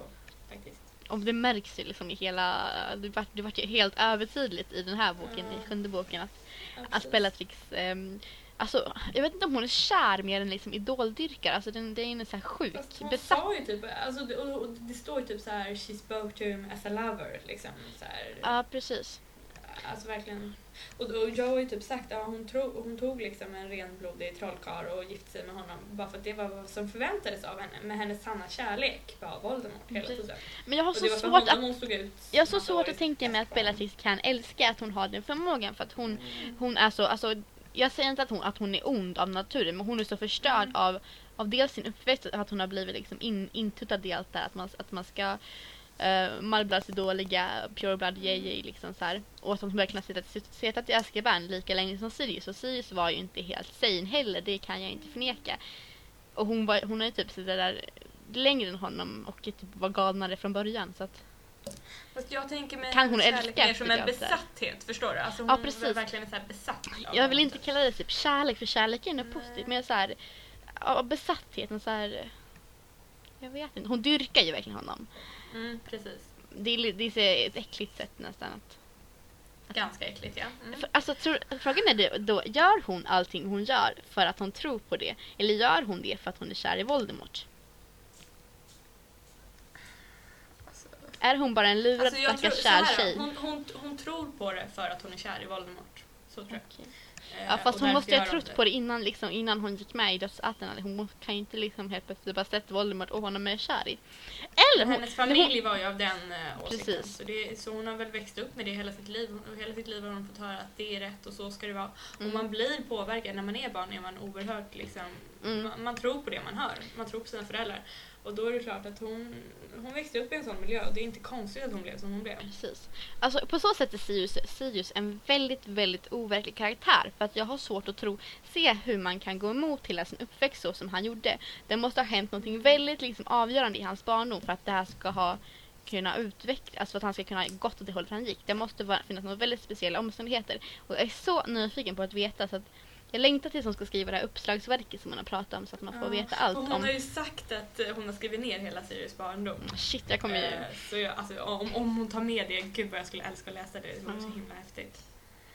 faktiskt. Och det märks ju liksom i hela, det vart, det vart ju helt övertydligt i den här boken, Ja. i sjunde boken att, att Absolut. Bellatrix, ehm, alltså jag vet inte om hon är kär mer än liksom idoldyrkare, alltså den, det är så här sjuk, Fast hon besatt. sa ju typ, alltså, det, och, och det står ju typ så här she spoke to him as a lover liksom. Ja, precis. Alltså verkligen. Och, och jag har ju typ sagt att ja, hon, tro, hon tog liksom en renblodig trollkarl och gifte sig med honom bara för att det var vad som förväntades av henne. Men hennes sanna kärlek var Voldemort hela tiden. Men jag har så svårt att jag har så svårt år att tänka mig att. Bellatrix kan älska att hon har den förmågan för att hon, Mm. hon är så, alltså jag säger inte att hon, att hon är ond av naturen men hon är så förstörd Mm. av, av dels sin uppväxt att hon har blivit liksom in, intuttad i allt det här att man, att man ska uh, Malblads dåliga Pureblood JJ liksom så här. Och hon verkligen har suttit, suttit i Azkaban lika länge som Sirius och Sirius var ju inte helt sane heller, det kan jag inte förneka. Och hon, var, hon har ju typ suttit där längre än honom och typ var galnare från början så att Fast jag tänker mig Kan hon kärlek älska mer som en här. besatthet, förstår du? Alltså hon Ja, precis. var verkligen så besatt Jag vill inte typ. kalla det typ kärlek för kärlek är något positivt men så här, ja, besatthet, en så här, jag vet inte, hon dyrkar ju verkligen honom. Mm, precis. Det är, det är ett äckligt sätt nästan att Ganska äckligt ja. Mm. Alltså, tror, frågan är då, gör hon allting hon gör för att hon tror på det? Eller gör hon det för att hon är kär i Voldemort? Alltså, Är hon bara en lurad Alltså stackars kär tjej? hon, hon, hon tror på det för att hon är kär i Voldemort. Så tror jag. Eh, Ja, fast hon måste ju ha hon trott på det innan, liksom, innan hon gick med i dödsätarna. Hon kan ju inte liksom helt plötsligt bara sett Voldemort och honom är kär i. Eller hon, hennes familj var ju av den uh, åsikten. Precis. Så, det, så hon har väl växt upp med det hela sitt liv. Och hela sitt liv har hon fått höra att det är rätt och så ska det vara. Mm. Och man blir påverkad. När man är barn är man oerhört liksom... Mm. Man, man tror på det man hör. Man tror på sina föräldrar. Och då är det klart att hon, hon växte upp i en sån miljö. Och det är inte konstigt att hon blev som hon blev. Precis. Alltså på så sätt är Sirius, Sirius en väldigt, väldigt overklig karaktär. För att jag har svårt att tro, se hur man kan gå emot hela sin uppväxt så som han gjorde. Det måste ha hänt någonting väldigt liksom, avgörande i hans barndom för att det här ska ha kunna utvecklas, alltså för att han ska kunna gått åt det hållet han gick. Det måste vara, finnas några väldigt speciella omständigheter. Och jag är så nyfiken på att veta så att jag längtar tills hon ska skriva det här uppslagsverket som hon har pratat om så att man får Ja, veta allt och hon om... har ju sagt att eh, hon har skrivit ner hela Sirius barndom. Shit, jag kommer ju... Eh, Så jag, alltså, om, om hon tar med det, gud vad jag skulle älska att läsa det. Det vore så Ja. himla häftigt.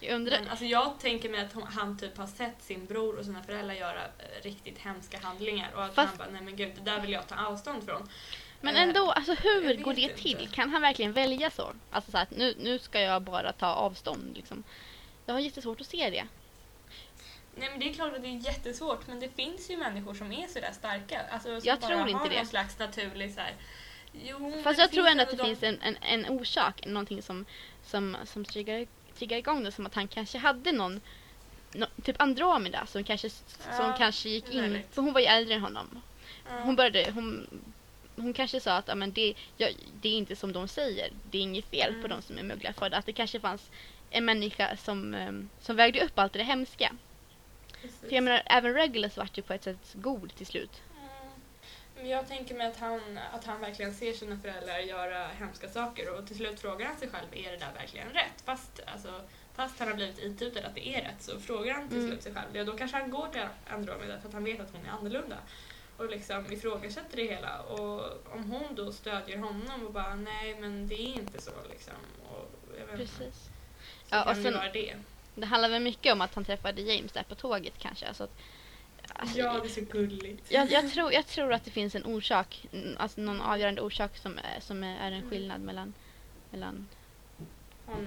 Jag undrar... Men, alltså, jag tänker mig att hon, han typ har sett sin bror och sina föräldrar göra eh, riktigt hemska handlingar och att Fast- han bara, nej men gud, det där vill jag ta avstånd från. Men Eh, ändå, alltså hur går det inte. till? Kan han verkligen välja så? Alltså så att nu, nu ska jag bara ta avstånd liksom. Jag har jättesvårt att se det. Nej men det är klart att det är jättesvårt men det finns ju människor som är sådär starka. Alltså, som Jag bara tror inte har det. någon slags naturlig så här. Jo, Fast det jag tror ändå att det de- finns en, en, en orsak, någonting som, som, som triggar, triggar igång det. Som att han kanske hade någon, nå- typ Andromeda som kanske, som Ja, kanske gick in, möjligt. för hon var ju äldre än honom. Ja. Hon började, hon, hon kanske sa att men det, ja, det är inte som de säger, det är inget fel på Mm. de som är möglarfödda. Att det kanske fanns en människa som, ehm, som vägde upp allt det hemska. Precis. För jag menar, även Regulus vart ju på ett sätt god till slut. Mm. Men jag tänker mig att han, att han verkligen ser sina föräldrar göra hemska saker och till slut frågar han sig själv, är det där verkligen rätt? Fast, alltså, fast han har blivit itutad att det är rätt så frågar han till Mm. slut sig själv. Ja, då kanske han går till Andromeda för att han vet att hon är annorlunda och liksom ifrågasätter det hela. Och om hon då stödjer honom och bara, nej men det är inte så liksom. Och, jag vet inte. Precis. Så Ja, kan och det sen- vara det. Det handlar väl mycket om att han träffade James där på tåget kanske. Alltså att, alltså, Ja, det är så gulligt. jag, jag, tror, jag tror att det finns en orsak, mm, alltså någon avgörande orsak som är, som är en skillnad mellan, mellan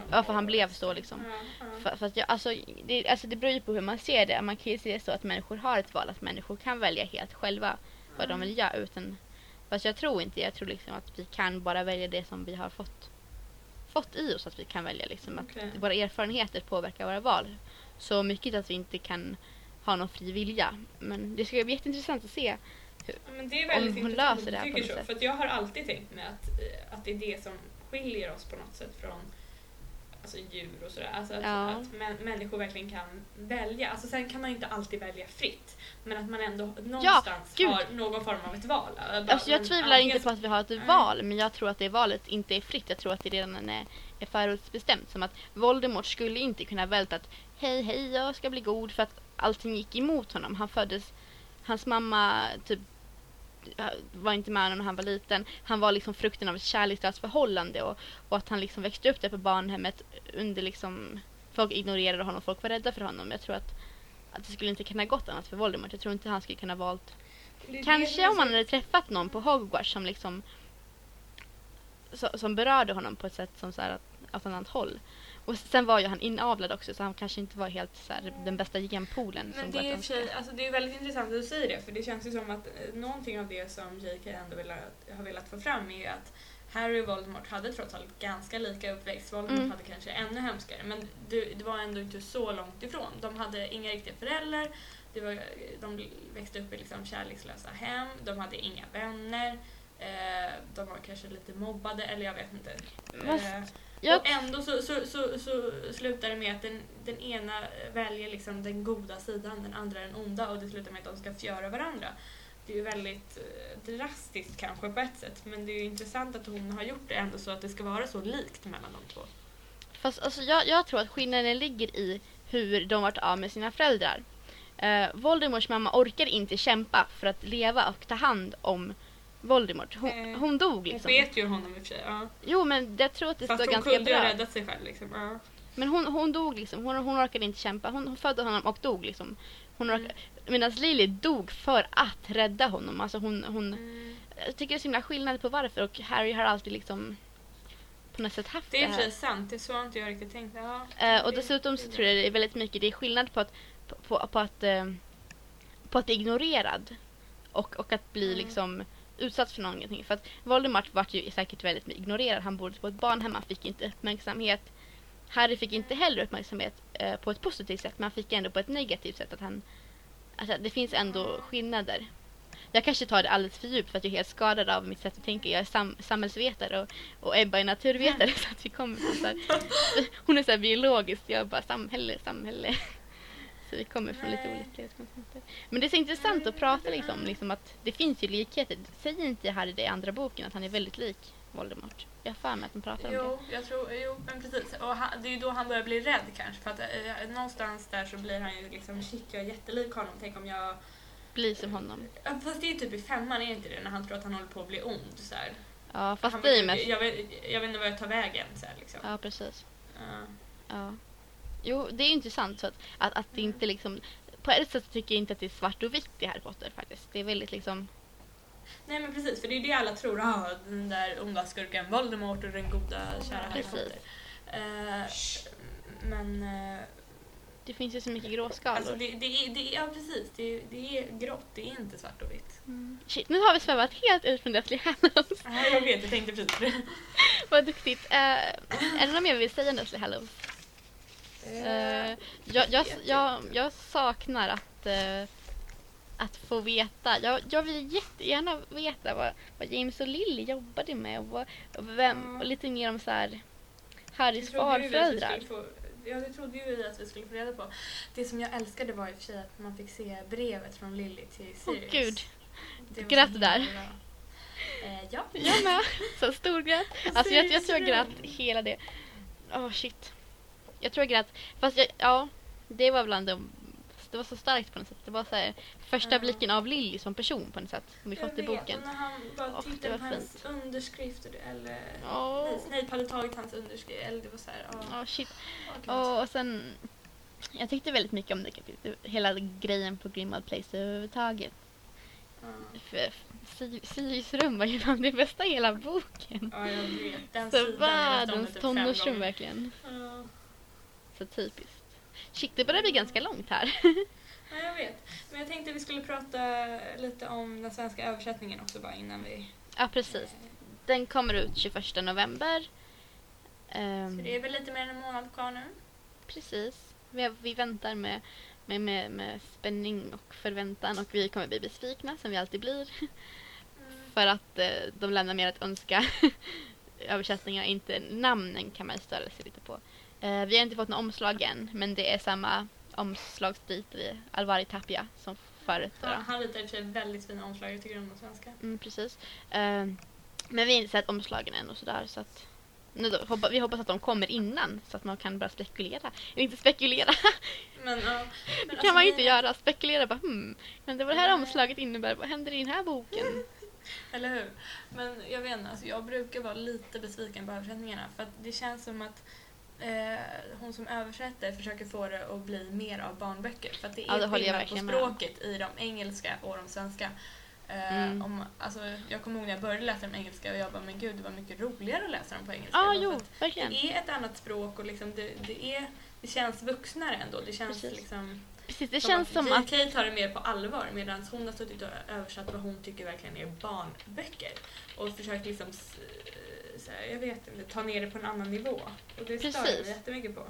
varför han blev så liksom. Ja, ja. För, för jag, alltså, det, alltså det beror ju på hur man ser det. Man kan ju se det så att människor har ett val, att människor kan välja helt själva vad de vill göra. Utan, fast jag tror inte Jag tror liksom att vi kan bara välja det som vi har fått, fått i oss. Att vi kan välja liksom att våra erfarenheter påverkar våra val. Så mycket att vi inte kan ha någon fri vilja. Men det ska bli jätteintressant att se. Väldigt Om hon löser det här på något så. sätt. För jag har alltid tänkt mig att, eh, att det är det som skiljer oss på något sätt från alltså djur och sådär. Alltså att, Ja. att mä- människor verkligen kan välja. Alltså sen kan man ju inte alltid välja fritt. Men att man ändå någonstans gud. har någon form av ett val. Bara, Alltså jag men tvivlar inte på att vi har ett Nej. val, men jag tror att det valet inte är fritt. Jag tror att det redan är, är förutbestämt. Som att Voldemort skulle inte kunna välta att hej, hej, jag ska bli god för att allting gick emot honom. Han föddes, hans mamma typ var inte med honom när han var liten. Han var liksom frukten av ett kärlekslöst förhållande och, och att han liksom växte upp där på barnhemmet under liksom folk ignorerade honom, folk var rädda för honom. Jag tror att, att det skulle inte kunna gått annat för Voldemort. Jag tror inte han skulle kunna valt Kanske om man hade träffat någon på Hogwarts som liksom som berörde honom på ett sätt som så här att, åt ett annat håll. Och sen var ju han inavlad också så han kanske inte var helt så här, den bästa genpoolen som Men det är, sig, alltså det är väldigt intressant att du säger det för det känns ju som att eh, någonting av det som J.K. ändå velat, har velat få fram är att Harry och Voldemort hade trots allt ganska lika uppväxt. Voldemort Mm. hade kanske ännu hemskare men det, det var ändå inte så långt ifrån. De hade inga riktiga föräldrar, det var, de växte upp i liksom kärlekslösa hem, de hade inga vänner, eh, de var kanske lite mobbade eller jag vet inte. Eh, Jag, och ändå så, så, så, så slutar det med att den, den ena väljer liksom den goda sidan, den andra den onda och det slutar med att de ska förgöra varandra. Det är ju väldigt eh, drastiskt kanske på ett sätt men det är ju intressant att hon har gjort det ändå så att det ska vara så likt mellan de två. fast alltså, jag, jag tror att skillnaden ligger i hur de varit av med sina föräldrar. Eh, Voldemorts mamma orkar inte kämpa för att leva och ta hand om Voldemort. Hon, Eh, hon dog Hon liksom. vet ju honom i och för sig. Ja. Jo men jag tror att det Fast står hon ganska kunde ju ha bra. räddat sig själv. Liksom. Ja. Men hon, hon dog liksom. Hon, hon orkade inte kämpa. Hon, hon födde honom och dog liksom. Hon Mm. orkade, Medan Lily dog för att rädda honom. Alltså hon, hon, Mm. jag tycker det är så himla skillnad på varför och Harry har alltid liksom på något sätt haft Det är det, sig här. sant, det så har inte jag riktigt tänkt. Ja. Eh, och dessutom så tror jag det är väldigt mycket, det är skillnad på att, på, på, på att, eh, på att bli ignorerad och, och att bli Mm. liksom utsatt för någonting. För att Voldemort var ju säkert väldigt ignorerad. Han bodde på ett barnhem, han fick inte uppmärksamhet. Harry fick inte heller uppmärksamhet eh, på ett positivt sätt, men han fick ändå på ett negativt sätt. att han alltså, Det finns ändå skillnader. Jag kanske tar det alldeles för djupt för att jag är helt skadad av mitt sätt att tänka. Jag är sam samhällsvetare och, och Ebba är naturvetare. <laughs> Så att vi kommer så här, <laughs> hon är så biologisk, jag är bara samhälle, samhälle. Så vi kommer från lite olika utgångspunkter. Men det är så intressant att prata liksom, liksom att det finns ju likheter. Säger inte Harry det i andra boken att han är väldigt lik Voldemort. Jag har för mig att de pratar om det. Jo, jag tror, jo, men precis. Och han, det är ju då han börjar bli rädd kanske. För att eh, någonstans där så blir han ju liksom, shit jag är jättelik honom. Tänk om jag... Bli som honom. Fast det är ju typ i femman, är inte det? När han tror att han håller på att bli ond. Så här. Ja, fast han, det är mest... jag, vet, jag vet inte vad jag tar vägen. Så här, liksom. Ja, precis. Ja. Ja. Jo, det är ju intressant så att, att, att det inte liksom... På ett sätt tycker jag inte att det är svart och vitt i Harry Potter faktiskt. Det är väldigt liksom... Nej men precis, för det är det alla tror. Ah, den där onda skurken Voldemort och den goda kära Harry Precis. Potter. Eh, men... eh, Det finns ju så mycket gråskalor. alltså det, det, är, det är... Ja precis, det, det är grått. Det är inte svart och vitt. Mm. Shit, nu har vi svävat helt ut från Deathly Hallows. Ja, jag vet, jag tänkte precis på det. Vad duktigt. Uh, är det något mer vi vill säga om Deathly Hallows? Eh, jag, jag, jag, jag saknar att, eh, att få veta. Jag, jag vill jättegärna veta vad, vad James och Lily jobbade med och, vad, och, vem, och lite mer om så här Harrys farföräldrar. Ja, det trodde ju vi att vi skulle få reda på. Det som jag älskade var i och för sig att man fick se brevet från Lily till Åh Sirius. gud, Det var grät du där? Eh, ja. jag med. Så stor grät. Alltså jag, jag tror jag grät hela det. Åh shit. Jag tror jag grät. Fast jag, ja, det var bland de det var så starkt på något sätt. Det var så här, första Ja. blicken av Lily som person på något sätt. Som vi Jag fått i boken. och när han bara tittade var på hans underskrift och det, eller nej, Snape hade tagit hans underskrift eller det var så här, åh, Åh shit. gud. Och, sen, jag tyckte väldigt mycket om det kapitlet. Hela grejen på Grimmauld Place överhuvudtaget. Si- Sirius rum var ju bland det bästa i hela boken. Ja, jag vet. Den Så världens typ tonårsrum verkligen. Ja. Så typiskt. Shit, det börjar bli ganska långt här. Ja, jag vet. Men jag tänkte vi skulle prata lite om den svenska översättningen också bara innan vi... ja, precis. Den kommer ut 21 november. Ehm, Så det är väl lite mer än en månad kvar nu. Precis. Vi, vi väntar med, med, med, med spänning och förväntan och vi kommer bli besvikna som vi alltid blir. För att eh, de lämnar mer att önska <laughs> översättningar, inte namnen kan man ju störa sig lite på. Eh, vi har inte fått något omslag än, men det är samma omslagsbit i Alvari Tapia som förut. Han, han ritar i och för sig väldigt fina omslag, jag tycker om de svenska. Mm, precis. Eh, men vi har inte sett omslagen än och sådär så att nu då, hoppa, vi hoppas att de kommer innan så att man kan börja spekulera. Eller inte spekulera, <laughs> Men, ja, men det alltså, kan man ju inte grejen- göra. Spekulera bara hmm, men det var det här Nej. omslaget innebär, vad händer i den här boken? <laughs> Eller hur? Men jag vet inte, alltså, jag brukar vara lite besviken på översättningarna för att det känns som att eh, hon som översätter försöker få det att bli mer av barnböcker. För att det Ja, är skillnad på verkligen med språket i de engelska och de svenska. Eh, Mm. om, alltså, jag kommer ihåg när jag började läsa de engelska och jag bara, men gud det var mycket roligare att läsa dem på engelska. Ja, Bara jo, verkligen. Det är ett annat språk och liksom det, det, är, det känns vuxnare ändå. Det känns Precis. liksom Precis, det känns som att JK tar det mer på allvar medan hon har suttit och översatt vad hon tycker verkligen är barnböcker. Och försökt liksom, så här, jag vet inte, ta ner det på en annan nivå. Och det stör jag Precis. jättemycket på.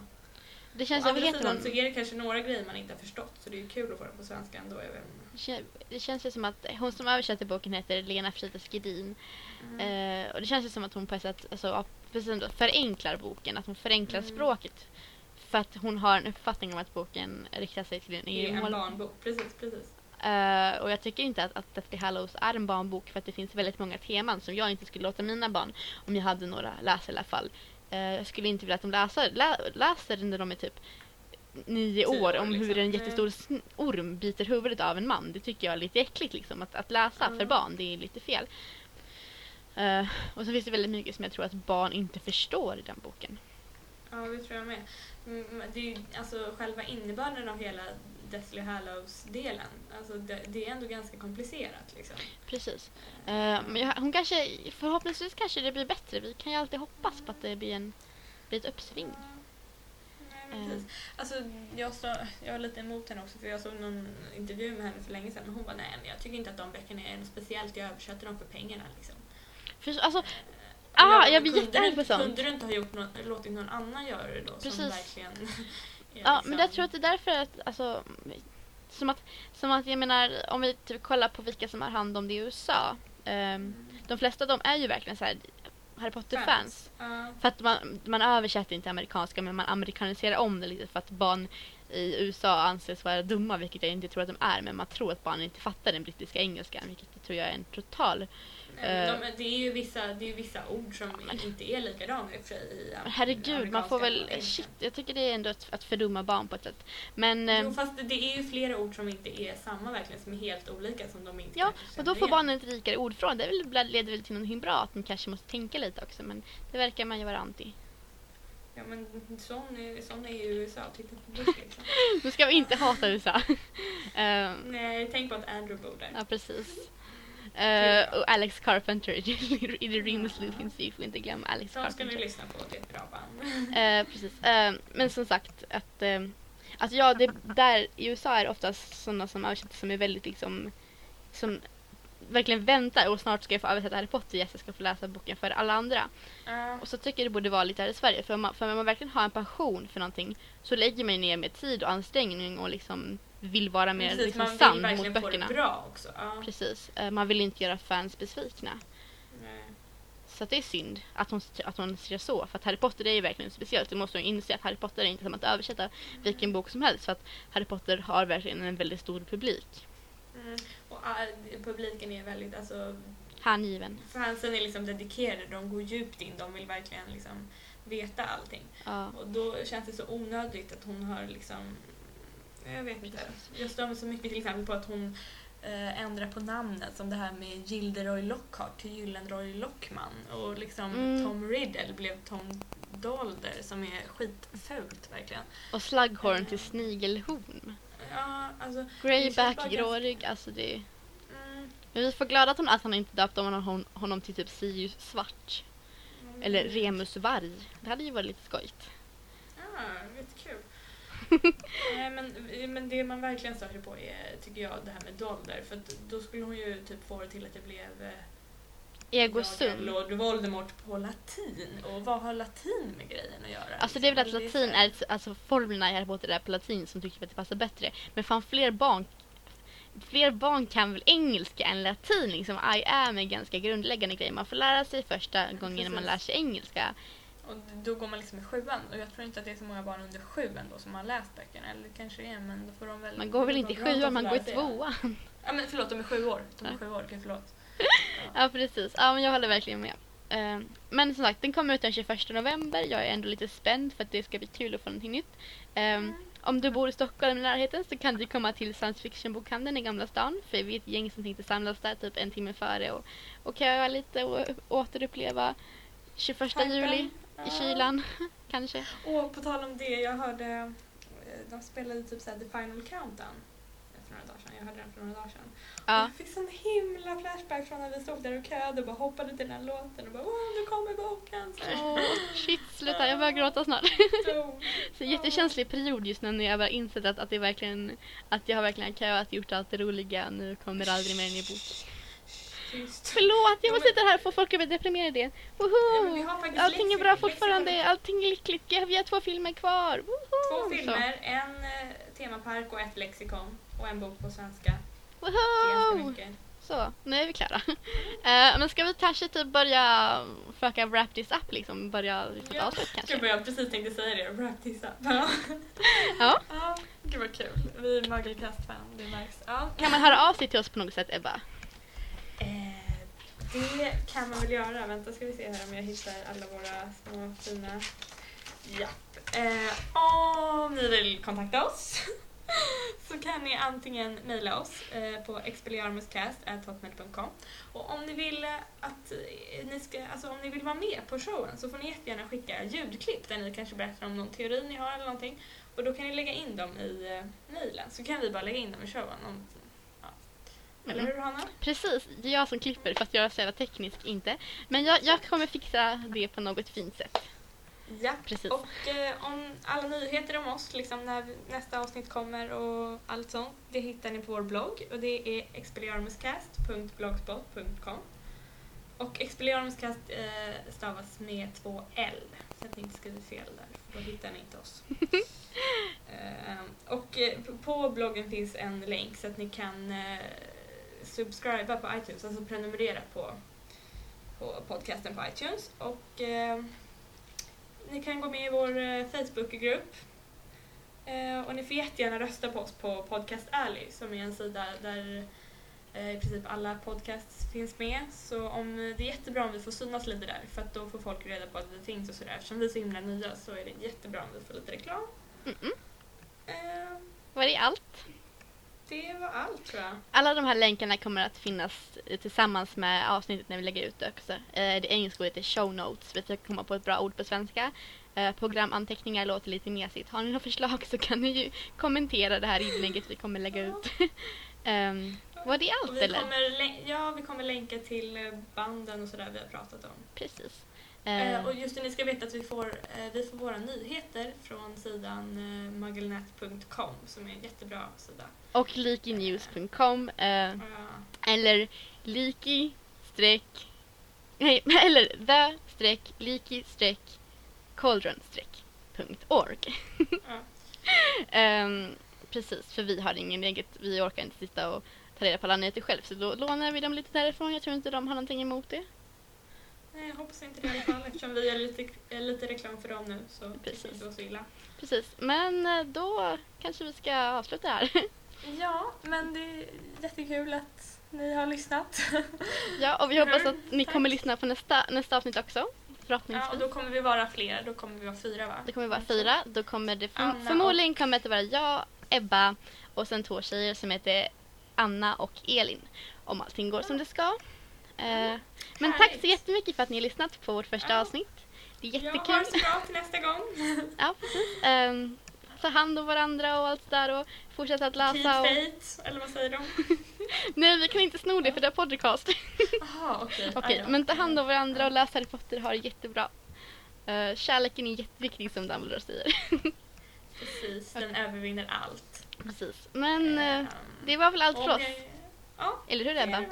det känns, Å andra sidan hon, så är det kanske några grejer man inte har förstått så det är ju kul att få det på svenska ändå. Jag vet det kän- det känns ju som att hon som översätter boken heter Lena Frides Gedin. Mm. Eh, och det känns ju som att hon på ett sätt alltså, precis förenklar boken, att hon förenklar Mm. språket. För att hon har en uppfattning om att boken riktar sig till en det är en barnbok, precis, precis. Eh, och jag tycker inte att, att Deathly Hallows är en barnbok för att det finns väldigt många teman som jag inte skulle låta mina barn, om jag hade några, läsa i alla fall. Eh, jag skulle inte vilja att de läser, lä, läser när de är typ nio år år, om hur liksom. en jättestor sn- orm biter huvudet av en man. Det tycker jag är lite äckligt liksom. Att, att läsa för Mm. barn, det är lite fel. Eh, och så finns det väldigt mycket som jag tror att barn inte förstår i den boken. Ja, det tror jag med. Mm, Det är ju alltså själva innebörden av hela Deathly Hallows-delen. Alltså det, det är ändå ganska komplicerat liksom. Precis. Eh, men jag, hon kanske, förhoppningsvis kanske det blir bättre. Vi kan ju alltid hoppas på att det blir, en, blir ett uppsving. Nej, Eh. precis. Alltså, jag, så, jag är lite emot henne också för jag såg någon intervju med henne för länge sedan och hon bara nej men jag tycker inte att de böckerna är något speciellt, jag översätter dem för pengarna liksom. För, alltså, Och Ah, jag blir jättearg på sånt. Kunde du inte ha gjort något, låtit någon annan göra det då? Som Precis. verkligen är <laughs> Ja, liksom- men jag tror att det är därför att, alltså, som att, som att jag menar, om vi typ kollar på vilka som har hand om det i USA. ehm, de flesta av dem är ju verkligen så här Harry Potter-fans. Ja. För att man, man översätter inte amerikanska men man amerikaniserar om det lite för att barn i USA anses vara dumma, vilket jag inte tror att de är, men man tror att barnen inte fattar den brittiska engelskan, vilket jag tror jag är en total... Nej, Eh. De, det är ju vissa, det är vissa ord som inte är likadana i och för sig i herregud, man får väl... Shit, jag tycker det är ändå att, att fördumma barn på ett sätt. Men... Jo, fast det är ju flera ord som inte är samma verkligen, som är helt olika som de inte Ja, och då får igen. barnen ett rikare ordförråd. Det är väl- leder väl till någonting bra, att de kanske måste tänka lite också, men det verkar man ju vara anti. Ja men sån är, sån är ju USA, titta på Bush liksom. <laughs> Nu ska vi inte hata USA. <laughs> Eh, Nej, tänk på att Andrew bor där. ja, precis. Eh, och Alex Carpenter i Lupin, så vi får inte glömma Alex Så ska ni Carpenter. lyssna på, det är ett bra band. Eh, precis. Eh, men som sagt, att... Eh, alltså ja, det, där i USA är det oftast sådana som översätter som är väldigt liksom... Som verkligen väntar och snart ska jag få översätta Harry Potter, yes, jag ska få läsa boken för alla andra. Ja. Och så tycker jag det borde vara lite här i Sverige. För om man, för om man verkligen har en passion för någonting så lägger man ju ner mer tid och ansträngning och liksom vill vara mer Precis, liksom, man vill sann mot det böckerna. bra också. Ja. Precis. Eh, Man vill inte göra fans besvikna. Nej. Så att det är synd att hon, att hon ser så. För att Harry Potter är ju verkligen speciellt. Du måste ju inse att Harry Potter är inte som att översätta vilken bok som helst. För att Harry Potter har verkligen en väldigt stor publik. Mm. Och äh, publiken är väldigt, alltså Hängiven. fansen är liksom dedikerade, de går djupt in, de vill verkligen liksom veta allting. Ja. Och då känns det så onödigt att hon har liksom, jag vet inte. Jag stör mig så mycket till exempel på att hon eh, ändrar på namnet som det här med Gilderoy Lockhart till Gyllenroy Lockman och liksom Mm. Tom Riddle blev Tom Dolder som är skitfult verkligen. Och Slughorn till Snigelhorn. Ja, alltså. Greyback, grårygg. Alltså det Mm, Men vi får glada att, hon, att han inte döpte honom, honom till typ Sirius Svart. mm. Eller Remus Varg. Det hade ju varit lite skojigt. Ja, lite kul. Nej, men, men det man verkligen stör sig på är, tycker jag, det här med Dolder. För då skulle hon ju typ få det till att det blev eh, Ego jagar sum. Lord Voldemort på latin. Och vad har latin med grejen att göra? Alltså det är väl att liksom? latin är, alltså formlerna i Harry Potter är på latin som tycker att det passar bättre. Men fan fler barn Fler barn kan väl engelska än latin liksom. I am är ganska grundläggande grejer. Man får lära sig första gången när man lär sig engelska. Och då går man liksom i sjuan. Och jag tror inte att det är så många barn under sju ändå som har läst böckerna. Eller kanske det är, men då får de väl... Man går väl inte i sjuan, man går i tvåan. Ja men förlåt, de är sju år. De är Ja. sju år, okej förlåt. <laughs> Ja precis, ja men jag håller verkligen med. Eh, Men som sagt, den kommer ut den 21 november. Jag är ändå lite spänd för att det ska bli kul att få någonting nytt. Eh, Om du bor i Stockholm i närheten så kan du komma till science fiction-bokhandeln i Gamla stan. För vi är ett gäng som tänkte samlas där typ en timme före och, och köa lite och återuppleva 21 juli i kylan <laughs> kanske. Och på tal om det, jag hörde eh, de spelade typ såhär The Final Countdown för några dagar sedan. Jag hörde den för några dagar sedan. Och Ja. jag fick sån himla flashback från när vi stod där och köade och bara hoppade till den här låten och bara åh nu kommer boken! Åh, shit, sluta, jag börjar gråta snart. <laughs> Så- jättekänslig period just nu när jag har insett att, att, det verkligen, att jag har verkligen köat, gjort allt det roliga. Nu kommer aldrig mer en bok. Förlåt, jag Ja, måste men- sitta här och få folk att bli deprimerade. Ja, Woho! faktiskt Allting är bra fortfarande, allting är lyckligt. Vi har två filmer kvar. Woho! Två filmer, en eh, temapark och ett lexikon. Och en bok på svenska. Så. Woho! Så, nu är vi klara. <laughs> Eh, men ska vi kanske typ börja försöka wrap this up liksom? Börja ett Ja. avslut Gud kanske? vad jag precis tänkte säga det, wrap this up. <laughs> Ja. Ja. ja, gud vad kul. Vi är Mugglecast-fan, det märks. Ja. Kan man höra av sig till oss på något sätt Ebba? Eh, det kan man väl göra. Vänta ska vi se här om jag hittar alla våra små fina... Japp. Eh, om ni vill kontakta oss <laughs> så kan ni antingen mejla oss eh, på expelliarmuscast.hotmail.com och om ni vill eh, att eh, ni ska, alltså om ni vill vara med på showen så får ni jättegärna skicka ljudklipp där ni kanske berättar om någon teori ni har eller någonting och då kan ni lägga in dem i eh, mejlen så kan vi bara lägga in dem i showen. Om. Eller Mm. hur Hanna? Precis, det är jag som klipper fast jag är så jävla teknisk inte. Men jag, jag kommer fixa det på något fint sätt. Ja, Precis. och eh, om alla nyheter om oss, liksom när nästa avsnitt kommer och allt sånt, det hittar ni på vår blogg och det är expelliarmuscast.blogspot.com och expelliarmuscast eh, stavas med två L, så att ni inte skriver fel där, för då hittar ni inte oss. <laughs> eh, och eh, på bloggen finns en länk så att ni kan eh, subscriba på iTunes, alltså prenumerera på, på podcasten på iTunes. Och eh, ni kan gå med i vår eh, Facebookgrupp. Eh, och ni får jättegärna rösta på oss på Podcast Alley som är en sida där eh, i princip alla podcasts finns med. Så om, det är jättebra om vi får synas lite där för att då får folk reda på att vi finns och sådär. Eftersom vi är så himla nya så är det jättebra om vi får lite reklam. Mm-mm. Eh, Var det allt? Det var allt tror jag. Alla de här länkarna kommer att finnas tillsammans med avsnittet när vi lägger ut det också. Eh, Det engelska ordet är show notes. Vi försöker komma på ett bra ord på svenska. Eh, Programanteckningar låter lite mesigt. Har ni några förslag så kan ni ju kommentera det här inlägget vi kommer lägga ut. <laughs> Ehm, var det allt vi eller? kommer, ja, vi kommer länka till banden och sådär vi har pratat om. Precis. Eh, Eh, och just det, ni ska veta att vi får, eh, vi får våra nyheter från sidan eh, mugglenet.com som är en jättebra sida. och likinews.com eh, Eh, eller liki streck nej, eller the streck liki streck cauldron streck punkt org. ja. <laughs> Ehm, precis, för vi har ingen eget, vi orkar inte sitta och ta reda på alla nyheter själv så då lånar vi dem lite därifrån. Jag tror inte de har någonting emot det. Nej, jag hoppas inte det i alla fall eftersom vi gör lite, eh, lite reklam för dem nu så det Precis. kan inte så illa. Precis, men eh, då kanske vi ska avsluta här. <laughs> Ja, men det är jättekul att ni har lyssnat. <laughs> ja, och vi hoppas Mm, att ni tack. kommer lyssna på nästa, nästa avsnitt också. Ja, Förhoppningsvis. och då kommer vi vara flera, då kommer vi vara fyra va? Det kommer vara fyra. Då kommer det Anna förmodligen kommer det vara jag, Ebba och sen två tjejer som heter Anna och Elin. Om allting går som det ska. Eh, men tack så jättemycket för att ni har lyssnat på vårt första Ja. avsnitt. Det är Ja, ha jättekul. det så bra till nästa gång. <laughs> Ja, precis. Um, ta hand om varandra och allt där och fortsätta att Keep läsa. Och... faith, eller vad säger de? <laughs> Nej, vi kan inte sno det för det är podcast. <laughs> Jaha, okej. Aj då. men ta hand om varandra och läs Harry Potter, ha det jättebra. Uh, kärleken är jätteviktig som Dumbledore säger. Precis, den övervinner allt. precis. Men eh, Ehm, det var väl allt för oss. jag- Ja, Eller hur Ebba?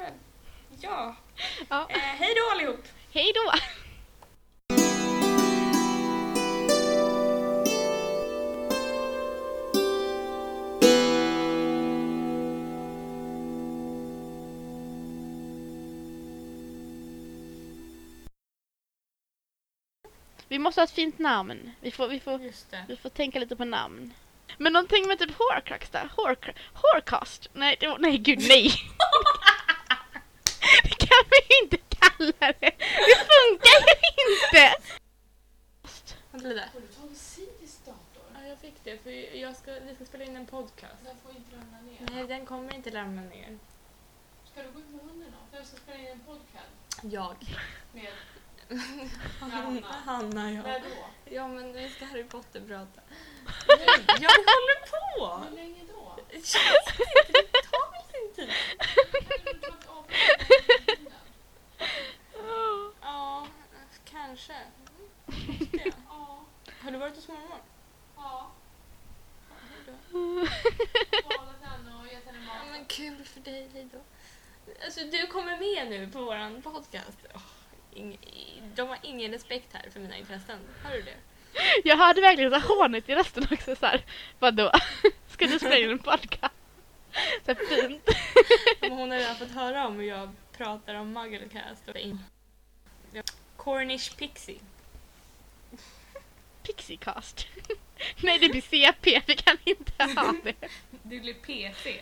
Ja. Ja. Eh, hej då allihop! Hej då! Vi måste ha ett fint namn. Vi får, vi får, vi får tänka lite på namn. Men någonting med typ Horcrux där. Horcr Horcast? Nej, det nej gud nej! <laughs> det kan vi inte kalla det! Det funkar ju inte! Vänta lite. Har du tagit Sidis dator? Ja, jag fick det för jag ska, vi ska spela in en podcast. Den får inte ramla ner. Nej, den kommer inte ramla ner. Ska du gå ut med hunden då? Jag ska spela in en podcast Jag. med... <laughs> Hanna. Hanna, ja. När då? Ja, men vi ska Harry Potter prata. <laughs> Jag håller på! Hur länge då? Jag vet inte, det tar väl sin tid. <laughs> Ja, kanske. Ja. Har du varit hos mormor? Ja. <laughs> men kul för dig, hej då. Alltså, du kommer med nu på våran podcast. Åh, ing- de har ingen respekt här för mina intressen. Hör du det? Jag hörde verkligen så hånet i rösten också så här. Vadå? <laughs> Ska du spela in en podcast? Så fint. <laughs> Men Hon har redan fått höra om hur jag pratar om Mugglecast och in. Cornish Pixie. Pixiecast. <laughs> Nej det blir CP, vi kan inte ha det. <laughs> Det blir PC.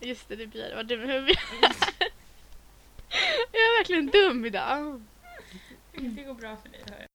Just det, det blir det. Vad dum huvudet. <laughs> Jag är verkligen dum idag. Det går bra för dig, hör jag.